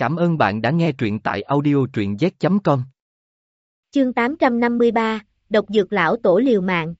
Cảm ơn bạn đã nghe truyện tại audio truyện z.com. Chương 853, Độc Dược Lão Tổ Liều Mạng.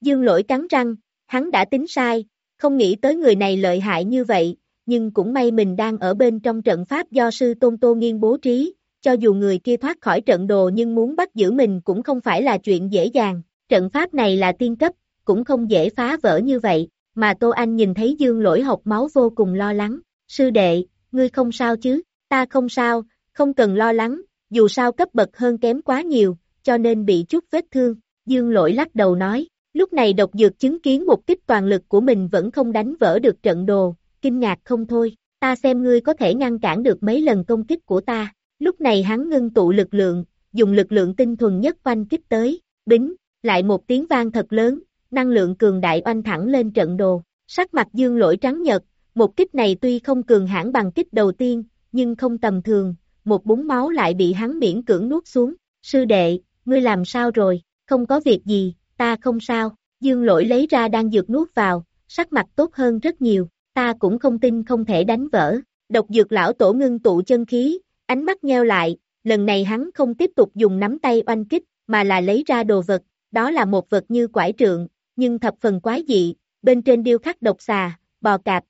Dương lỗi cắn răng, hắn đã tính sai, không nghĩ tới người này lợi hại như vậy, nhưng cũng may mình đang ở bên trong trận pháp do sư Tôn Tô Nghiên bố trí, cho dù người kia thoát khỏi trận đồ nhưng muốn bắt giữ mình cũng không phải là chuyện dễ dàng, trận pháp này là tiên cấp, cũng không dễ phá vỡ như vậy, mà Tô Anh nhìn thấy dương lỗi học máu vô cùng lo lắng, sư đệ, ngươi không sao chứ, ta không sao, không cần lo lắng, dù sao cấp bậc hơn kém quá nhiều, cho nên bị chút vết thương, dương lỗi lắc đầu nói, lúc này độc dược chứng kiến một kích toàn lực của mình vẫn không đánh vỡ được trận đồ, kinh ngạc không thôi, ta xem ngươi có thể ngăn cản được mấy lần công kích của ta, lúc này hắn ngưng tụ lực lượng, dùng lực lượng tinh thuần nhất oanh kích tới, bính, lại một tiếng vang thật lớn, năng lượng cường đại oanh thẳng lên trận đồ, sắc mặt dương lỗi trắng nhật, một kích này tuy không cường hãn bằng kích đầu tiên, nhưng không tầm thường, một búng máu lại bị hắn miễn cưỡng nuốt xuống, sư đệ, ngươi làm sao rồi, không có việc gì, ta không sao, dương lỗi lấy ra đang dược nuốt vào, sắc mặt tốt hơn rất nhiều, ta cũng không tin không thể đánh vỡ, độc dược lão tổ ngưng tụ chân khí, ánh mắt nheo lại, lần này hắn không tiếp tục dùng nắm tay oanh kích, mà là lấy ra đồ vật, đó là một vật như quải trượng, nhưng thập phần quái dị, bên trên điêu khắc độc xà, bò cạp,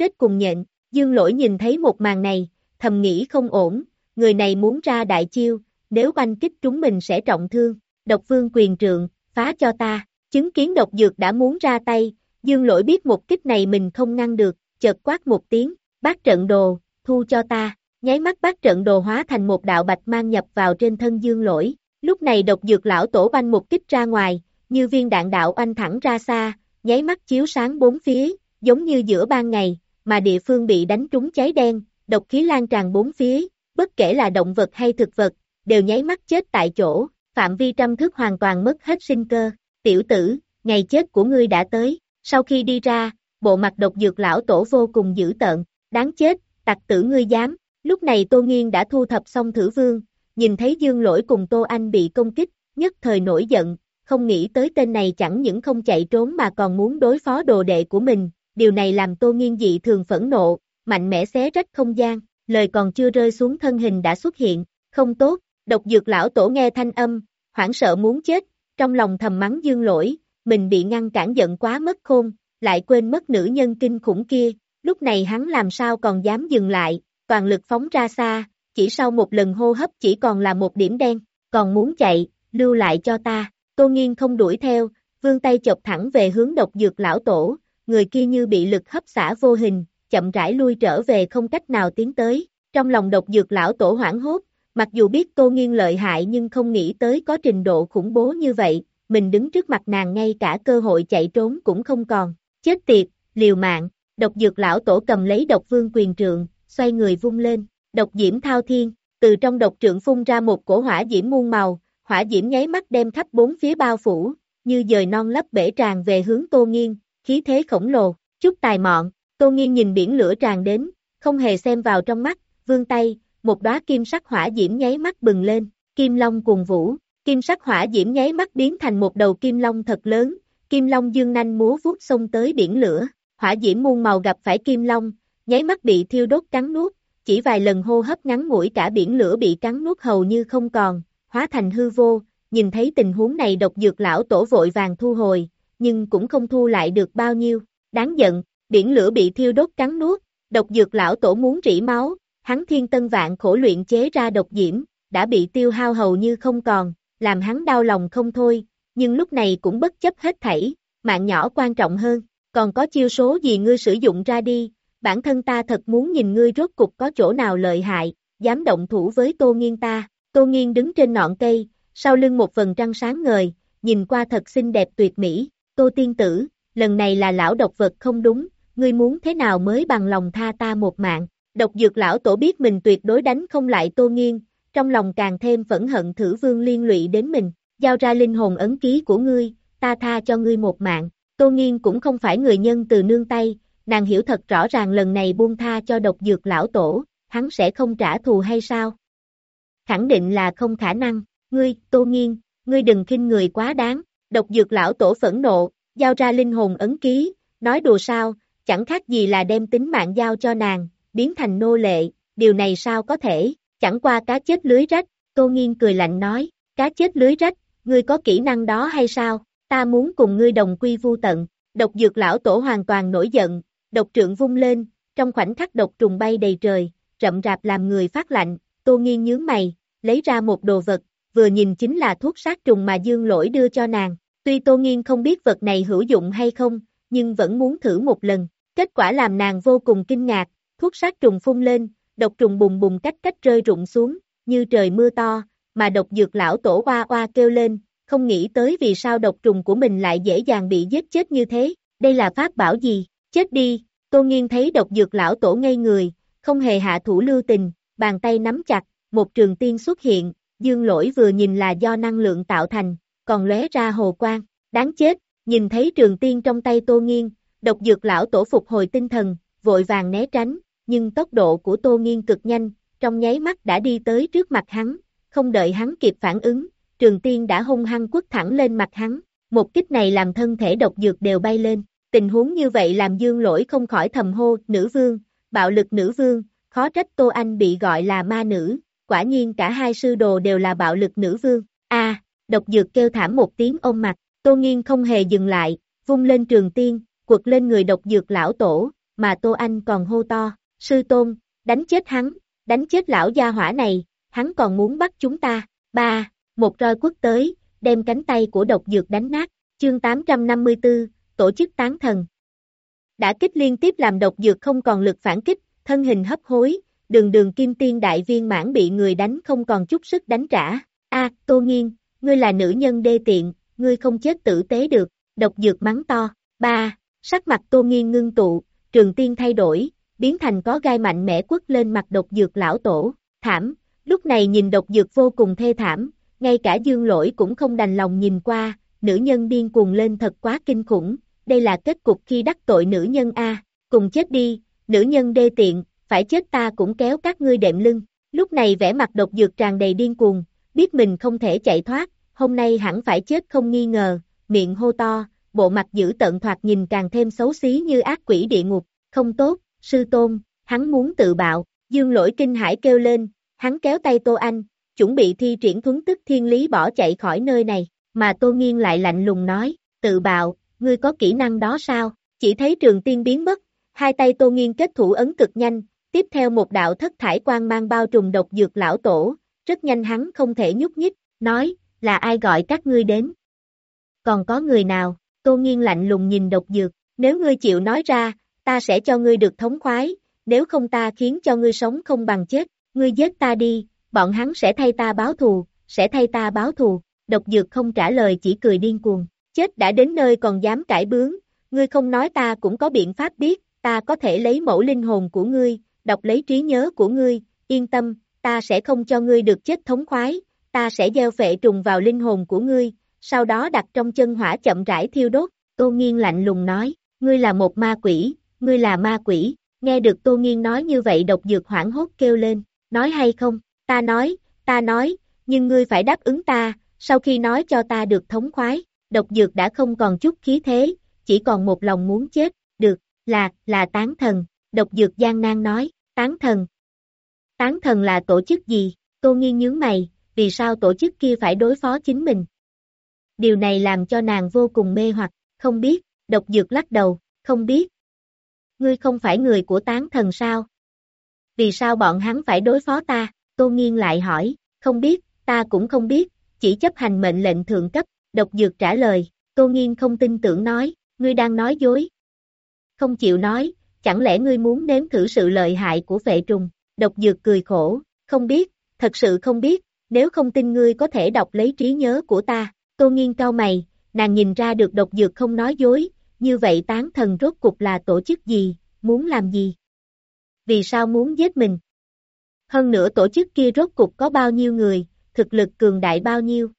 chết cùng nhện, dương lỗi nhìn thấy một màn này, thầm nghĩ không ổn, người này muốn ra đại chiêu, nếu oanh kích chúng mình sẽ trọng thương, độc vương quyền trượng, phá cho ta, chứng kiến độc dược đã muốn ra tay, dương lỗi biết một kích này mình không ngăn được, chợt quát một tiếng, bác trận đồ, thu cho ta, nháy mắt bác trận đồ hóa thành một đạo bạch mang nhập vào trên thân dương lỗi, lúc này độc dược lão tổ oanh một kích ra ngoài, như viên đạn đạo oanh thẳng ra xa, nháy mắt chiếu sáng bốn phía, giống như giữa ban ngày, mà địa phương bị đánh trúng cháy đen, độc khí lan tràn bốn phía, bất kể là động vật hay thực vật, đều nháy mắt chết tại chỗ, phạm vi trăm thước hoàn toàn mất hết sinh cơ, tiểu tử, ngày chết của ngươi đã tới, sau khi đi ra, bộ mặt độc dược lão tổ vô cùng dữ tợn, đáng chết, tặc tử ngươi dám, lúc này Tô Nghiên đã thu thập xong thử vương, nhìn thấy dương lỗi cùng Tô Anh bị công kích, nhất thời nổi giận, không nghĩ tới tên này chẳng những không chạy trốn mà còn muốn đối phó đồ đệ của mình, điều này làm Tô Nghiên dị thường phẫn nộ, mạnh mẽ xé rách không gian, lời còn chưa rơi xuống thân hình đã xuất hiện, không tốt, độc dược lão tổ nghe thanh âm, hoảng sợ muốn chết, trong lòng thầm mắng dương lỗi, mình bị ngăn cản giận quá mất khôn, lại quên mất nữ nhân kinh khủng kia, lúc này hắn làm sao còn dám dừng lại, toàn lực phóng ra xa, chỉ sau một lần hô hấp chỉ còn là một điểm đen, còn muốn chạy, lưu lại cho ta, tô nghiên không đuổi theo, vương tay chọc thẳng về hướng độc dược lão tổ, người kia như bị lực hấp xả vô hình, chậm rãi lui trở về không cách nào tiến tới, trong lòng độc dược lão tổ hoảng hốt, mặc dù biết tô nghiên lợi hại nhưng không nghĩ tới có trình độ khủng bố như vậy, mình đứng trước mặt nàng ngay cả cơ hội chạy trốn cũng không còn, chết tiệt, liều mạng, độc dược lão tổ cầm lấy độc vương quyền trượng, xoay người vung lên, độc diễm thao thiên, từ trong độc trượng phun ra một cổ hỏa diễm muôn màu, hỏa diễm nháy mắt đem khắp bốn phía bao phủ, như dời non lấp bể tràn về hướng tô nghiên, khí thế khổng lồ, chút tài mọn, tô nghiên nhìn biển lửa tràn đến, không hề xem vào trong mắt, vương tay, một đóa kim sắc hỏa diễm nháy mắt bừng lên, kim long cùng vũ, kim sắc hỏa diễm nháy mắt biến thành một đầu kim long thật lớn, kim long dương nanh múa vuốt xông tới biển lửa, hỏa diễm muôn màu gặp phải kim long, nháy mắt bị thiêu đốt cắn nuốt, chỉ vài lần hô hấp ngắn ngủi cả biển lửa bị cắn nuốt hầu như không còn, hóa thành hư vô, nhìn thấy tình huống này độc dược lão tổ vội vàng thu hồi, nhưng cũng không thu lại được bao nhiêu, đáng giận, biển lửa bị thiêu đốt cắn nuốt, độc dược lão tổ muốn rỉ máu, hắn thiên tân vạn khổ luyện chế ra độc diễm, đã bị tiêu hao hầu như không còn, làm hắn đau lòng không thôi, nhưng lúc này cũng bất chấp hết thảy, mạng nhỏ quan trọng hơn, còn có chiêu số gì ngươi sử dụng ra đi, bản thân ta thật muốn nhìn ngươi rốt cục có chỗ nào lợi hại, dám động thủ với Tô Nghiên ta, Tô Nghiên đứng trên ngọn cây, sau lưng một phần trăng sáng ngời, nhìn qua thật xinh đẹp tuyệt mỹ, Tô Tiên Tử, lần này là lão độc vật không đúng, ngươi muốn thế nào mới bằng lòng tha ta một mạng, độc dược lão tổ biết mình tuyệt đối đánh không lại Tô Nghiên, trong lòng càng thêm phẫn hận thử vương liên lụy đến mình, giao ra linh hồn ấn ký của ngươi, ta tha cho ngươi một mạng, Tô Nghiên cũng không phải người nhân từ nương tay, nàng hiểu thật rõ ràng lần này buông tha cho độc dược lão tổ, hắn sẽ không trả thù hay sao? Khẳng định là không khả năng, ngươi, Tô Nghiên, ngươi đừng khinh người quá đáng, độc dược lão tổ phẫn nộ, giao ra linh hồn ấn ký, nói đùa sao, chẳng khác gì là đem tính mạng giao cho nàng, biến thành nô lệ, điều này sao có thể, chẳng qua cá chết lưới rách, Tô Nghiên cười lạnh nói, cá chết lưới rách, ngươi có kỹ năng đó hay sao, ta muốn cùng ngươi đồng quy vu tận, độc dược lão tổ hoàn toàn nổi giận, độc trượng vung lên, trong khoảnh khắc độc trùng bay đầy trời, rậm rạp làm người phát lạnh, Tô Nghiên nhướng mày, lấy ra một đồ vật, vừa nhìn chính là thuốc sát trùng mà Dương Lỗi đưa cho nàng, tuy Tô Nghiên không biết vật này hữu dụng hay không, nhưng vẫn muốn thử một lần, kết quả làm nàng vô cùng kinh ngạc, thuốc sát trùng phun lên, độc trùng bùng bùng cách cách rơi rụng xuống, như trời mưa to, mà độc dược lão tổ oa oa kêu lên, không nghĩ tới vì sao độc trùng của mình lại dễ dàng bị giết chết như thế, đây là pháp bảo gì, chết đi, Tô Nghiên thấy độc dược lão tổ ngây người, không hề hạ thủ lưu tình, bàn tay nắm chặt, một trường tiên xuất hiện, dương lỗi vừa nhìn là do năng lượng tạo thành, còn lóe ra hồ quang, đáng chết, nhìn thấy trường tiên trong tay Tô Nghiên, độc dược lão tổ phục hồi tinh thần, vội vàng né tránh, nhưng tốc độ của Tô Nghiên cực nhanh, trong nháy mắt đã đi tới trước mặt hắn, không đợi hắn kịp phản ứng, trường tiên đã hung hăng quất thẳng lên mặt hắn, một kích này làm thân thể độc dược đều bay lên, tình huống như vậy làm dương lỗi không khỏi thầm hô, nữ vương, bạo lực nữ vương, khó trách Tô Anh bị gọi là ma nữ, quả nhiên cả hai sư đồ đều là bạo lực nữ vương, a độc dược kêu thảm một tiếng ôm mặt, Tô Nghiên không hề dừng lại, vung lên trường tiên, quật lên người độc dược lão tổ, mà Tô Anh còn hô to, sư tôn, đánh chết hắn, đánh chết lão gia hỏa này, hắn còn muốn bắt chúng ta, ba, một roi quất tới, đem cánh tay của độc dược đánh nát, chương 854, tổ chức tán thần. Đã kích liên tiếp làm độc dược không còn lực phản kích, thân hình hấp hối, đường đường kim tiên đại viên mãn bị người đánh không còn chút sức đánh trả. A, Tô Nghiên, ngươi là nữ nhân đê tiện, ngươi không chết tử tế được, độc dược mắng to. Ba, sắc mặt Tô Nghiên ngưng tụ, trường tiên thay đổi, biến thành có gai mạnh mẽ quất lên mặt độc dược lão tổ, thảm, lúc này nhìn độc dược vô cùng thê thảm, ngay cả dương lỗi cũng không đành lòng nhìn qua, nữ nhân điên cuồng lên thật quá kinh khủng, đây là kết cục khi đắc tội nữ nhân A, cùng chết đi, nữ nhân đê tiện, phải chết ta cũng kéo các ngươi đệm lưng, lúc này vẻ mặt độc dược tràn đầy điên cuồng, biết mình không thể chạy thoát, hôm nay hẳn phải chết không nghi ngờ, miệng hô to, bộ mặt giữ tận thoạt nhìn càng thêm xấu xí như ác quỷ địa ngục, không tốt, sư tôn, hắn muốn tự bạo, dương lỗi kinh hải kêu lên, hắn kéo tay Tô Anh, chuẩn bị thi triển thuấn tức thiên lý bỏ chạy khỏi nơi này, mà Tô Nghiên lại lạnh lùng nói, tự bạo, ngươi có kỹ năng đó sao, chỉ thấy trường tiên biến mất, hai tay Tô Nghiên kết thủ ấn cực nhanh, tiếp theo một đạo thất thải quang mang bao trùm độc dược lão tổ, rất nhanh hắn không thể nhúc nhích, nói, là ai gọi các ngươi đến? Còn có người nào? Tô Nghiên lạnh lùng nhìn độc dược, nếu ngươi chịu nói ra, ta sẽ cho ngươi được thống khoái, nếu không ta khiến cho ngươi sống không bằng chết, ngươi giết ta đi, bọn hắn sẽ thay ta báo thù, sẽ thay ta báo thù, độc dược không trả lời chỉ cười điên cuồng, chết đã đến nơi còn dám cãi bướng, ngươi không nói ta cũng có biện pháp biết, ta có thể lấy mẫu linh hồn của ngươi, đọc lấy trí nhớ của ngươi, yên tâm, ta sẽ không cho ngươi được chết thống khoái, ta sẽ gieo phệ trùng vào linh hồn của ngươi, sau đó đặt trong chân hỏa chậm rãi thiêu đốt, Tô Nghiên lạnh lùng nói, ngươi là một ma quỷ, ngươi là ma quỷ, nghe được Tô Nghiên nói như vậy độc dược hoảng hốt kêu lên, nói hay không, ta nói, ta nói, nhưng ngươi phải đáp ứng ta, sau khi nói cho ta được thống khoái, độc dược đã không còn chút khí thế, chỉ còn một lòng muốn chết, được, là, là tán thần, độc dược gian nan nói, tán thần. Tán thần là tổ chức gì? Tô Nghiên nhướng mày, vì sao tổ chức kia phải đối phó chính mình? Điều này làm cho nàng vô cùng mê hoặc, không biết, độc dược lắc đầu, không biết. Ngươi không phải người của tán thần sao? Vì sao bọn hắn phải đối phó ta? Tô Nghiên lại hỏi, không biết, ta cũng không biết, chỉ chấp hành mệnh lệnh thượng cấp, độc dược trả lời, Tô Nghiên không tin tưởng nói, ngươi đang nói dối. Không chịu nói, chẳng lẽ ngươi muốn nếm thử sự lợi hại của vệ trùng, độc dược cười khổ, không biết, thật sự không biết, nếu không tin ngươi có thể đọc lấy trí nhớ của ta, Tô Nghiên cao mày, nàng nhìn ra được độc dược không nói dối, như vậy tán thần rốt cục là tổ chức gì, muốn làm gì? Vì sao muốn giết mình? Hơn nữa tổ chức kia rốt cục có bao nhiêu người, thực lực cường đại bao nhiêu?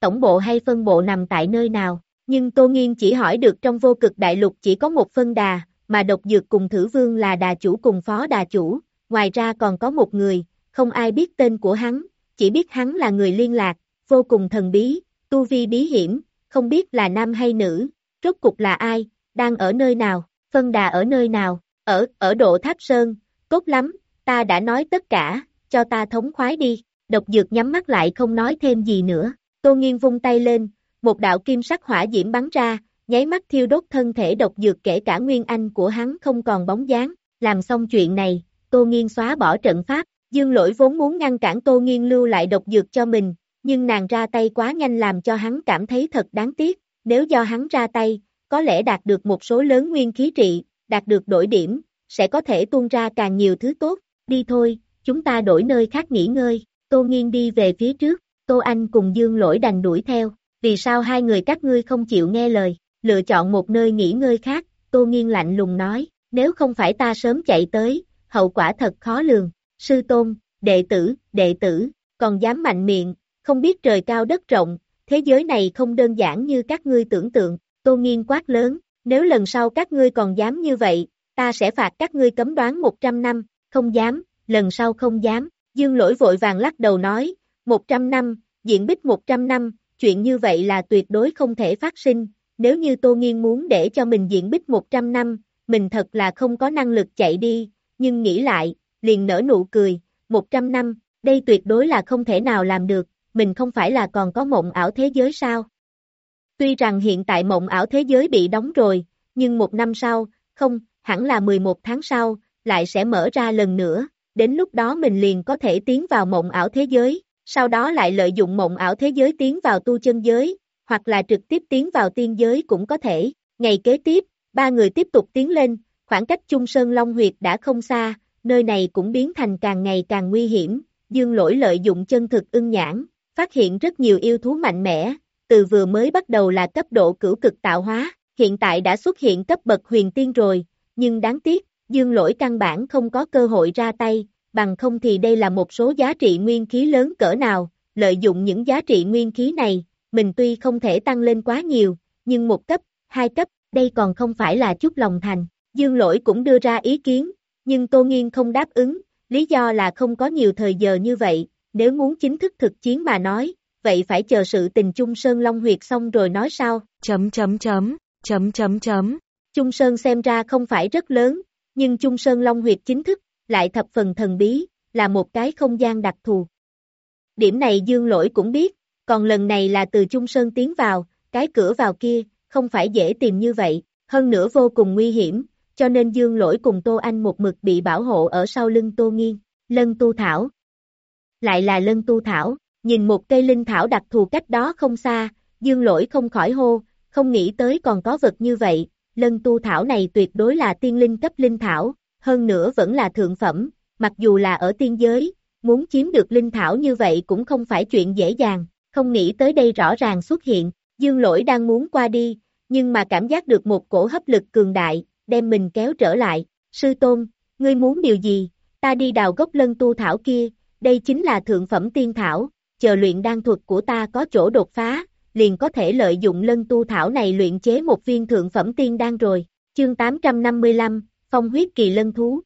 Tổng bộ hay phân bộ nằm tại nơi nào? Nhưng Tô Nghiên chỉ hỏi được trong vô cực đại lục chỉ có một phân đà, mà độc dược cùng thử vương là đà chủ cùng phó đà chủ, ngoài ra còn có một người, không ai biết tên của hắn, chỉ biết hắn là người liên lạc, vô cùng thần bí, tu vi bí hiểm, không biết là nam hay nữ, rốt cục là ai, đang ở nơi nào, phân đà ở nơi nào, ở, ở độ tháp sơn, tốt lắm, ta đã nói tất cả, cho ta thống khoái đi, độc dược nhắm mắt lại không nói thêm gì nữa, Tô Nghiên vung tay lên, một đạo kim sắc hỏa diễm bắn ra, nháy mắt thiêu đốt thân thể độc dược kể cả nguyên anh của hắn không còn bóng dáng, làm xong chuyện này, Tô Nghiên xóa bỏ trận pháp, Dương Lỗi vốn muốn ngăn cản Tô Nghiên lưu lại độc dược cho mình, nhưng nàng ra tay quá nhanh làm cho hắn cảm thấy thật đáng tiếc, nếu do hắn ra tay, có lẽ đạt được một số lớn nguyên khí trị, đạt được đổi điểm, sẽ có thể tuôn ra càng nhiều thứ tốt, đi thôi, chúng ta đổi nơi khác nghỉ ngơi, Tô Nghiên đi về phía trước, Tô Anh cùng Dương Lỗi đành đuổi theo, vì sao hai người các ngươi không chịu nghe lời, lựa chọn một nơi nghỉ ngơi khác, Tô Nghiên lạnh lùng nói, nếu không phải ta sớm chạy tới, hậu quả thật khó lường, sư tôn, đệ tử, đệ tử, còn dám mạnh miệng, không biết trời cao đất rộng, thế giới này không đơn giản như các ngươi tưởng tượng, Tô Nghiên quát lớn, nếu lần sau các ngươi còn dám như vậy, ta sẽ phạt các ngươi cấm đoán 100 năm, không dám, lần sau không dám, Dương lỗi vội vàng lắc đầu nói, 100 năm, diện bích 100 năm, chuyện như vậy là tuyệt đối không thể phát sinh, nếu như Tô Nghiên muốn để cho mình diện bích 100 năm, mình thật là không có năng lực chạy đi, nhưng nghĩ lại, liền nở nụ cười, 100 năm, đây tuyệt đối là không thể nào làm được, mình không phải là còn có mộng ảo thế giới sao? Tuy rằng hiện tại mộng ảo thế giới bị đóng rồi, nhưng một năm sau, không, hẳn là 11 tháng sau, lại sẽ mở ra lần nữa, đến lúc đó mình liền có thể tiến vào mộng ảo thế giới, sau đó lại lợi dụng mộng ảo thế giới tiến vào tu chân giới, hoặc là trực tiếp tiến vào tiên giới cũng có thể. Ngày kế tiếp, ba người tiếp tục tiến lên, khoảng cách Trung Sơn Long Huyệt đã không xa, nơi này cũng biến thành càng ngày càng nguy hiểm, dương lỗi lợi dụng chân thực ưng nhãn, phát hiện rất nhiều yêu thú mạnh mẽ, từ vừa mới bắt đầu là cấp độ cửu cực tạo hóa, hiện tại đã xuất hiện cấp bậc huyền tiên rồi, nhưng đáng tiếc, dương lỗi căn bản không có cơ hội ra tay, bằng không thì đây là một số giá trị nguyên khí lớn cỡ nào, lợi dụng những giá trị nguyên khí này, mình tuy không thể tăng lên quá nhiều, nhưng một cấp, hai cấp, đây còn không phải là chút lòng thành. Dương lỗi cũng đưa ra ý kiến, nhưng Tô Nghiên không đáp ứng, lý do là không có nhiều thời giờ như vậy, nếu muốn chính thức thực chiến mà nói, vậy phải chờ sự tình Trung Sơn Long Huyệt xong rồi nói sao? Chấm chấm chấm, chấm chấm chấm. Trung Sơn xem ra không phải rất lớn, nhưng Trung Sơn Long Huyệt chính thức, lại thập phần thần bí, là một cái không gian đặc thù. Điểm này Dương Lỗi cũng biết, còn lần này là từ Trung Sơn tiến vào, cái cửa vào kia, không phải dễ tìm như vậy, hơn nữa vô cùng nguy hiểm, cho nên Dương Lỗi cùng Tô Anh một mực bị bảo hộ ở sau lưng Tô Nghiên, lân tu thảo. Lại là lân tu thảo, nhìn một cây linh thảo đặc thù cách đó không xa, Dương Lỗi không khỏi hô, không nghĩ tới còn có vật như vậy, lân tu thảo này tuyệt đối là tiên linh cấp linh thảo, hơn nữa vẫn là thượng phẩm, mặc dù là ở tiên giới, muốn chiếm được linh thảo như vậy cũng không phải chuyện dễ dàng, không nghĩ tới đây rõ ràng xuất hiện, dương lỗi đang muốn qua đi, nhưng mà cảm giác được một cổ hấp lực cường đại, đem mình kéo trở lại, sư tôn, ngươi muốn điều gì, ta đi đào gốc lân tu thảo kia, đây chính là thượng phẩm tiên thảo, chờ luyện đan thuật của ta có chỗ đột phá, liền có thể lợi dụng lân tu thảo này luyện chế một viên thượng phẩm tiên đan rồi, chương 855, phong huyết kỳ lân thú.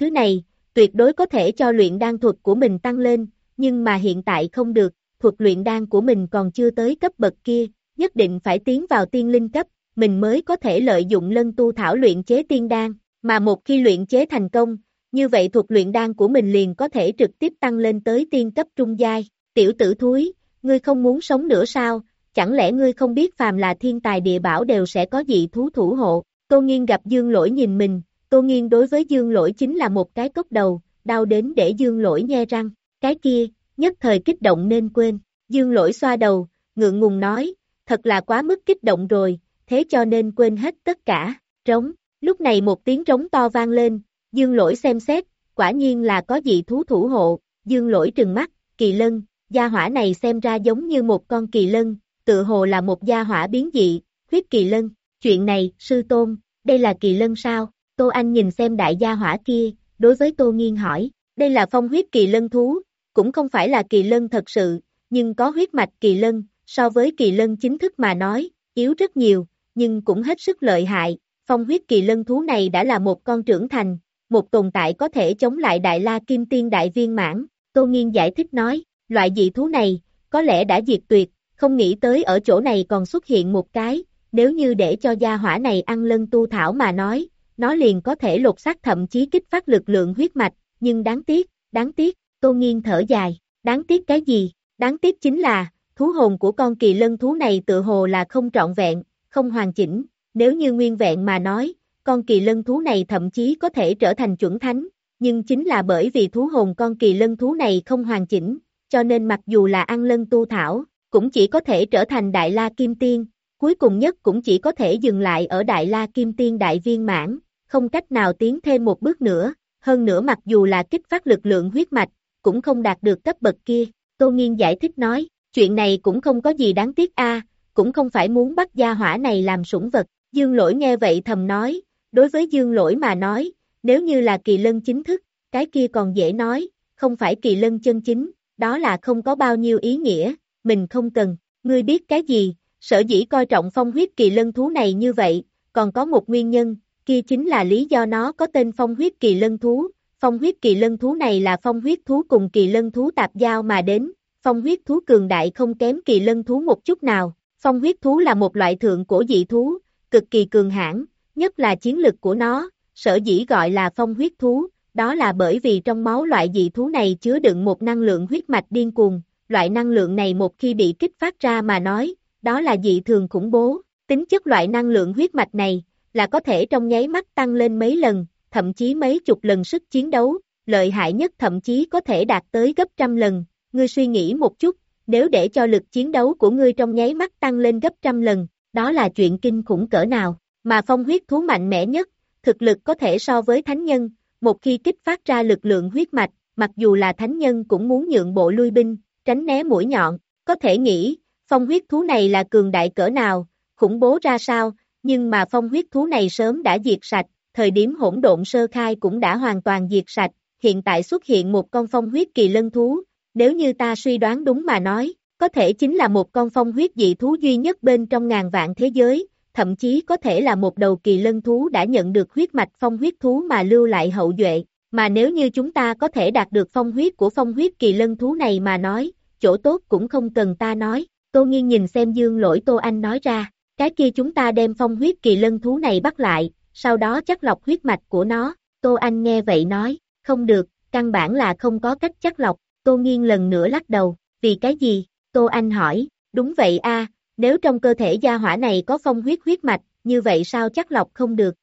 Thứ này, tuyệt đối có thể cho luyện đan thuật của mình tăng lên, nhưng mà hiện tại không được, thuật luyện đan của mình còn chưa tới cấp bậc kia, nhất định phải tiến vào tiên linh cấp, mình mới có thể lợi dụng lân tu thảo luyện chế tiên đan, mà một khi luyện chế thành công, như vậy thuật luyện đan của mình liền có thể trực tiếp tăng lên tới tiên cấp trung giai. Tiểu tử thúi, ngươi không muốn sống nữa sao, chẳng lẽ ngươi không biết phàm là thiên tài địa bảo đều sẽ có dị thú thủ hộ, Tô Nghiên gặp Dương Lỗi nhìn mình, Tô Nghiên đối với Dương Lỗi chính là một cái cốc đầu, đau đến để Dương Lỗi nhe răng, cái kia, nhất thời kích động nên quên, Dương Lỗi xoa đầu, ngượng ngùng nói, thật là quá mức kích động rồi, thế cho nên quên hết tất cả, trống, lúc này một tiếng trống to vang lên, Dương Lỗi xem xét, quả nhiên là có dị thú thủ hộ, Dương Lỗi trừng mắt, kỳ lân, gia hỏa này xem ra giống như một con kỳ lân, tự hồ là một gia hỏa biến dị, huyết kỳ lân, chuyện này, sư tôn, đây là kỳ lân sao? Tô Anh nhìn xem đại gia hỏa kia, đối với Tô Nghiên hỏi, đây là phong huyết kỳ lân thú, cũng không phải là kỳ lân thật sự, nhưng có huyết mạch kỳ lân, so với kỳ lân chính thức mà nói, yếu rất nhiều, nhưng cũng hết sức lợi hại. Phong huyết kỳ lân thú này đã là một con trưởng thành, một tồn tại có thể chống lại đại la kim tiên đại viên mãn. Tô Nghiên giải thích nói, loại dị thú này, có lẽ đã diệt tuyệt, không nghĩ tới ở chỗ này còn xuất hiện một cái, nếu như để cho gia hỏa này ăn lân tu thảo mà nói, nó liền có thể lột xác thậm chí kích phát lực lượng huyết mạch, nhưng đáng tiếc, đáng tiếc, Tô Nghiên thở dài, đáng tiếc cái gì, đáng tiếc chính là, thú hồn của con kỳ lân thú này tự hồ là không trọn vẹn, không hoàn chỉnh, nếu như nguyên vẹn mà nói, con kỳ lân thú này thậm chí có thể trở thành chuẩn thánh, nhưng chính là bởi vì thú hồn con kỳ lân thú này không hoàn chỉnh, cho nên mặc dù là ăn lân tu thảo, cũng chỉ có thể trở thành đại la kim tiên, cuối cùng nhất cũng chỉ có thể dừng lại ở đại la kim tiên đại viên mãn, không cách nào tiến thêm một bước nữa, hơn nữa mặc dù là kích phát lực lượng huyết mạch, cũng không đạt được cấp bậc kia, Tô Nghiên giải thích nói, chuyện này cũng không có gì đáng tiếc a, cũng không phải muốn bắt gia hỏa này làm sủng vật, Dương Lỗi nghe vậy thầm nói, đối với Dương Lỗi mà nói, nếu như là kỳ lân chính thức, cái kia còn dễ nói, không phải kỳ lân chân chính, đó là không có bao nhiêu ý nghĩa, mình không cần, ngươi biết cái gì, sở dĩ coi trọng phong huyết kỳ lân thú này như vậy, còn có một nguyên nhân, kia chính là lý do nó có tên phong huyết kỳ lân thú, phong huyết kỳ lân thú này là phong huyết thú cùng kỳ lân thú tạp giao mà đến, phong huyết thú cường đại không kém kỳ lân thú một chút nào, phong huyết thú là một loại thượng cổ dị thú, cực kỳ cường hãn, nhất là chiến lực của nó, sở dĩ gọi là phong huyết thú, đó là bởi vì trong máu loại dị thú này chứa đựng một năng lượng huyết mạch điên cuồng, loại năng lượng này một khi bị kích phát ra mà nói, đó là dị thường khủng bố, tính chất loại năng lượng huyết mạch này, là có thể trong nháy mắt tăng lên mấy lần, thậm chí mấy chục lần sức chiến đấu, lợi hại nhất thậm chí có thể đạt tới gấp trăm lần, ngươi suy nghĩ một chút, nếu để cho lực chiến đấu của ngươi trong nháy mắt tăng lên gấp trăm lần, đó là chuyện kinh khủng cỡ nào, mà phong huyết thú mạnh mẽ nhất, thực lực có thể so với thánh nhân, một khi kích phát ra lực lượng huyết mạch, mặc dù là thánh nhân cũng muốn nhượng bộ lui binh, tránh né mũi nhọn, có thể nghĩ, phong huyết thú này là cường đại cỡ nào, khủng bố ra sao, nhưng mà phong huyết thú này sớm đã diệt sạch, thời điểm hỗn độn sơ khai cũng đã hoàn toàn diệt sạch, hiện tại xuất hiện một con phong huyết kỳ lân thú, nếu như ta suy đoán đúng mà nói, có thể chính là một con phong huyết dị thú duy nhất bên trong ngàn vạn thế giới, thậm chí có thể là một đầu kỳ lân thú đã nhận được huyết mạch phong huyết thú mà lưu lại hậu duệ, mà nếu như chúng ta có thể đạt được phong huyết của phong huyết kỳ lân thú này mà nói, chỗ tốt cũng không cần ta nói, Tô Nghiên nhìn xem dương lỗi Tô Anh nói ra, cái kia chúng ta đem phong huyết kỳ lân thú này bắt lại, sau đó chắc lọc huyết mạch của nó, Tô Anh nghe vậy nói, không được, căn bản là không có cách chắc lọc, Tô Nghiên lần nữa lắc đầu, vì cái gì, Tô Anh hỏi, đúng vậy a, nếu trong cơ thể gia hỏa này có phong huyết huyết mạch, như vậy sao chắc lọc không được?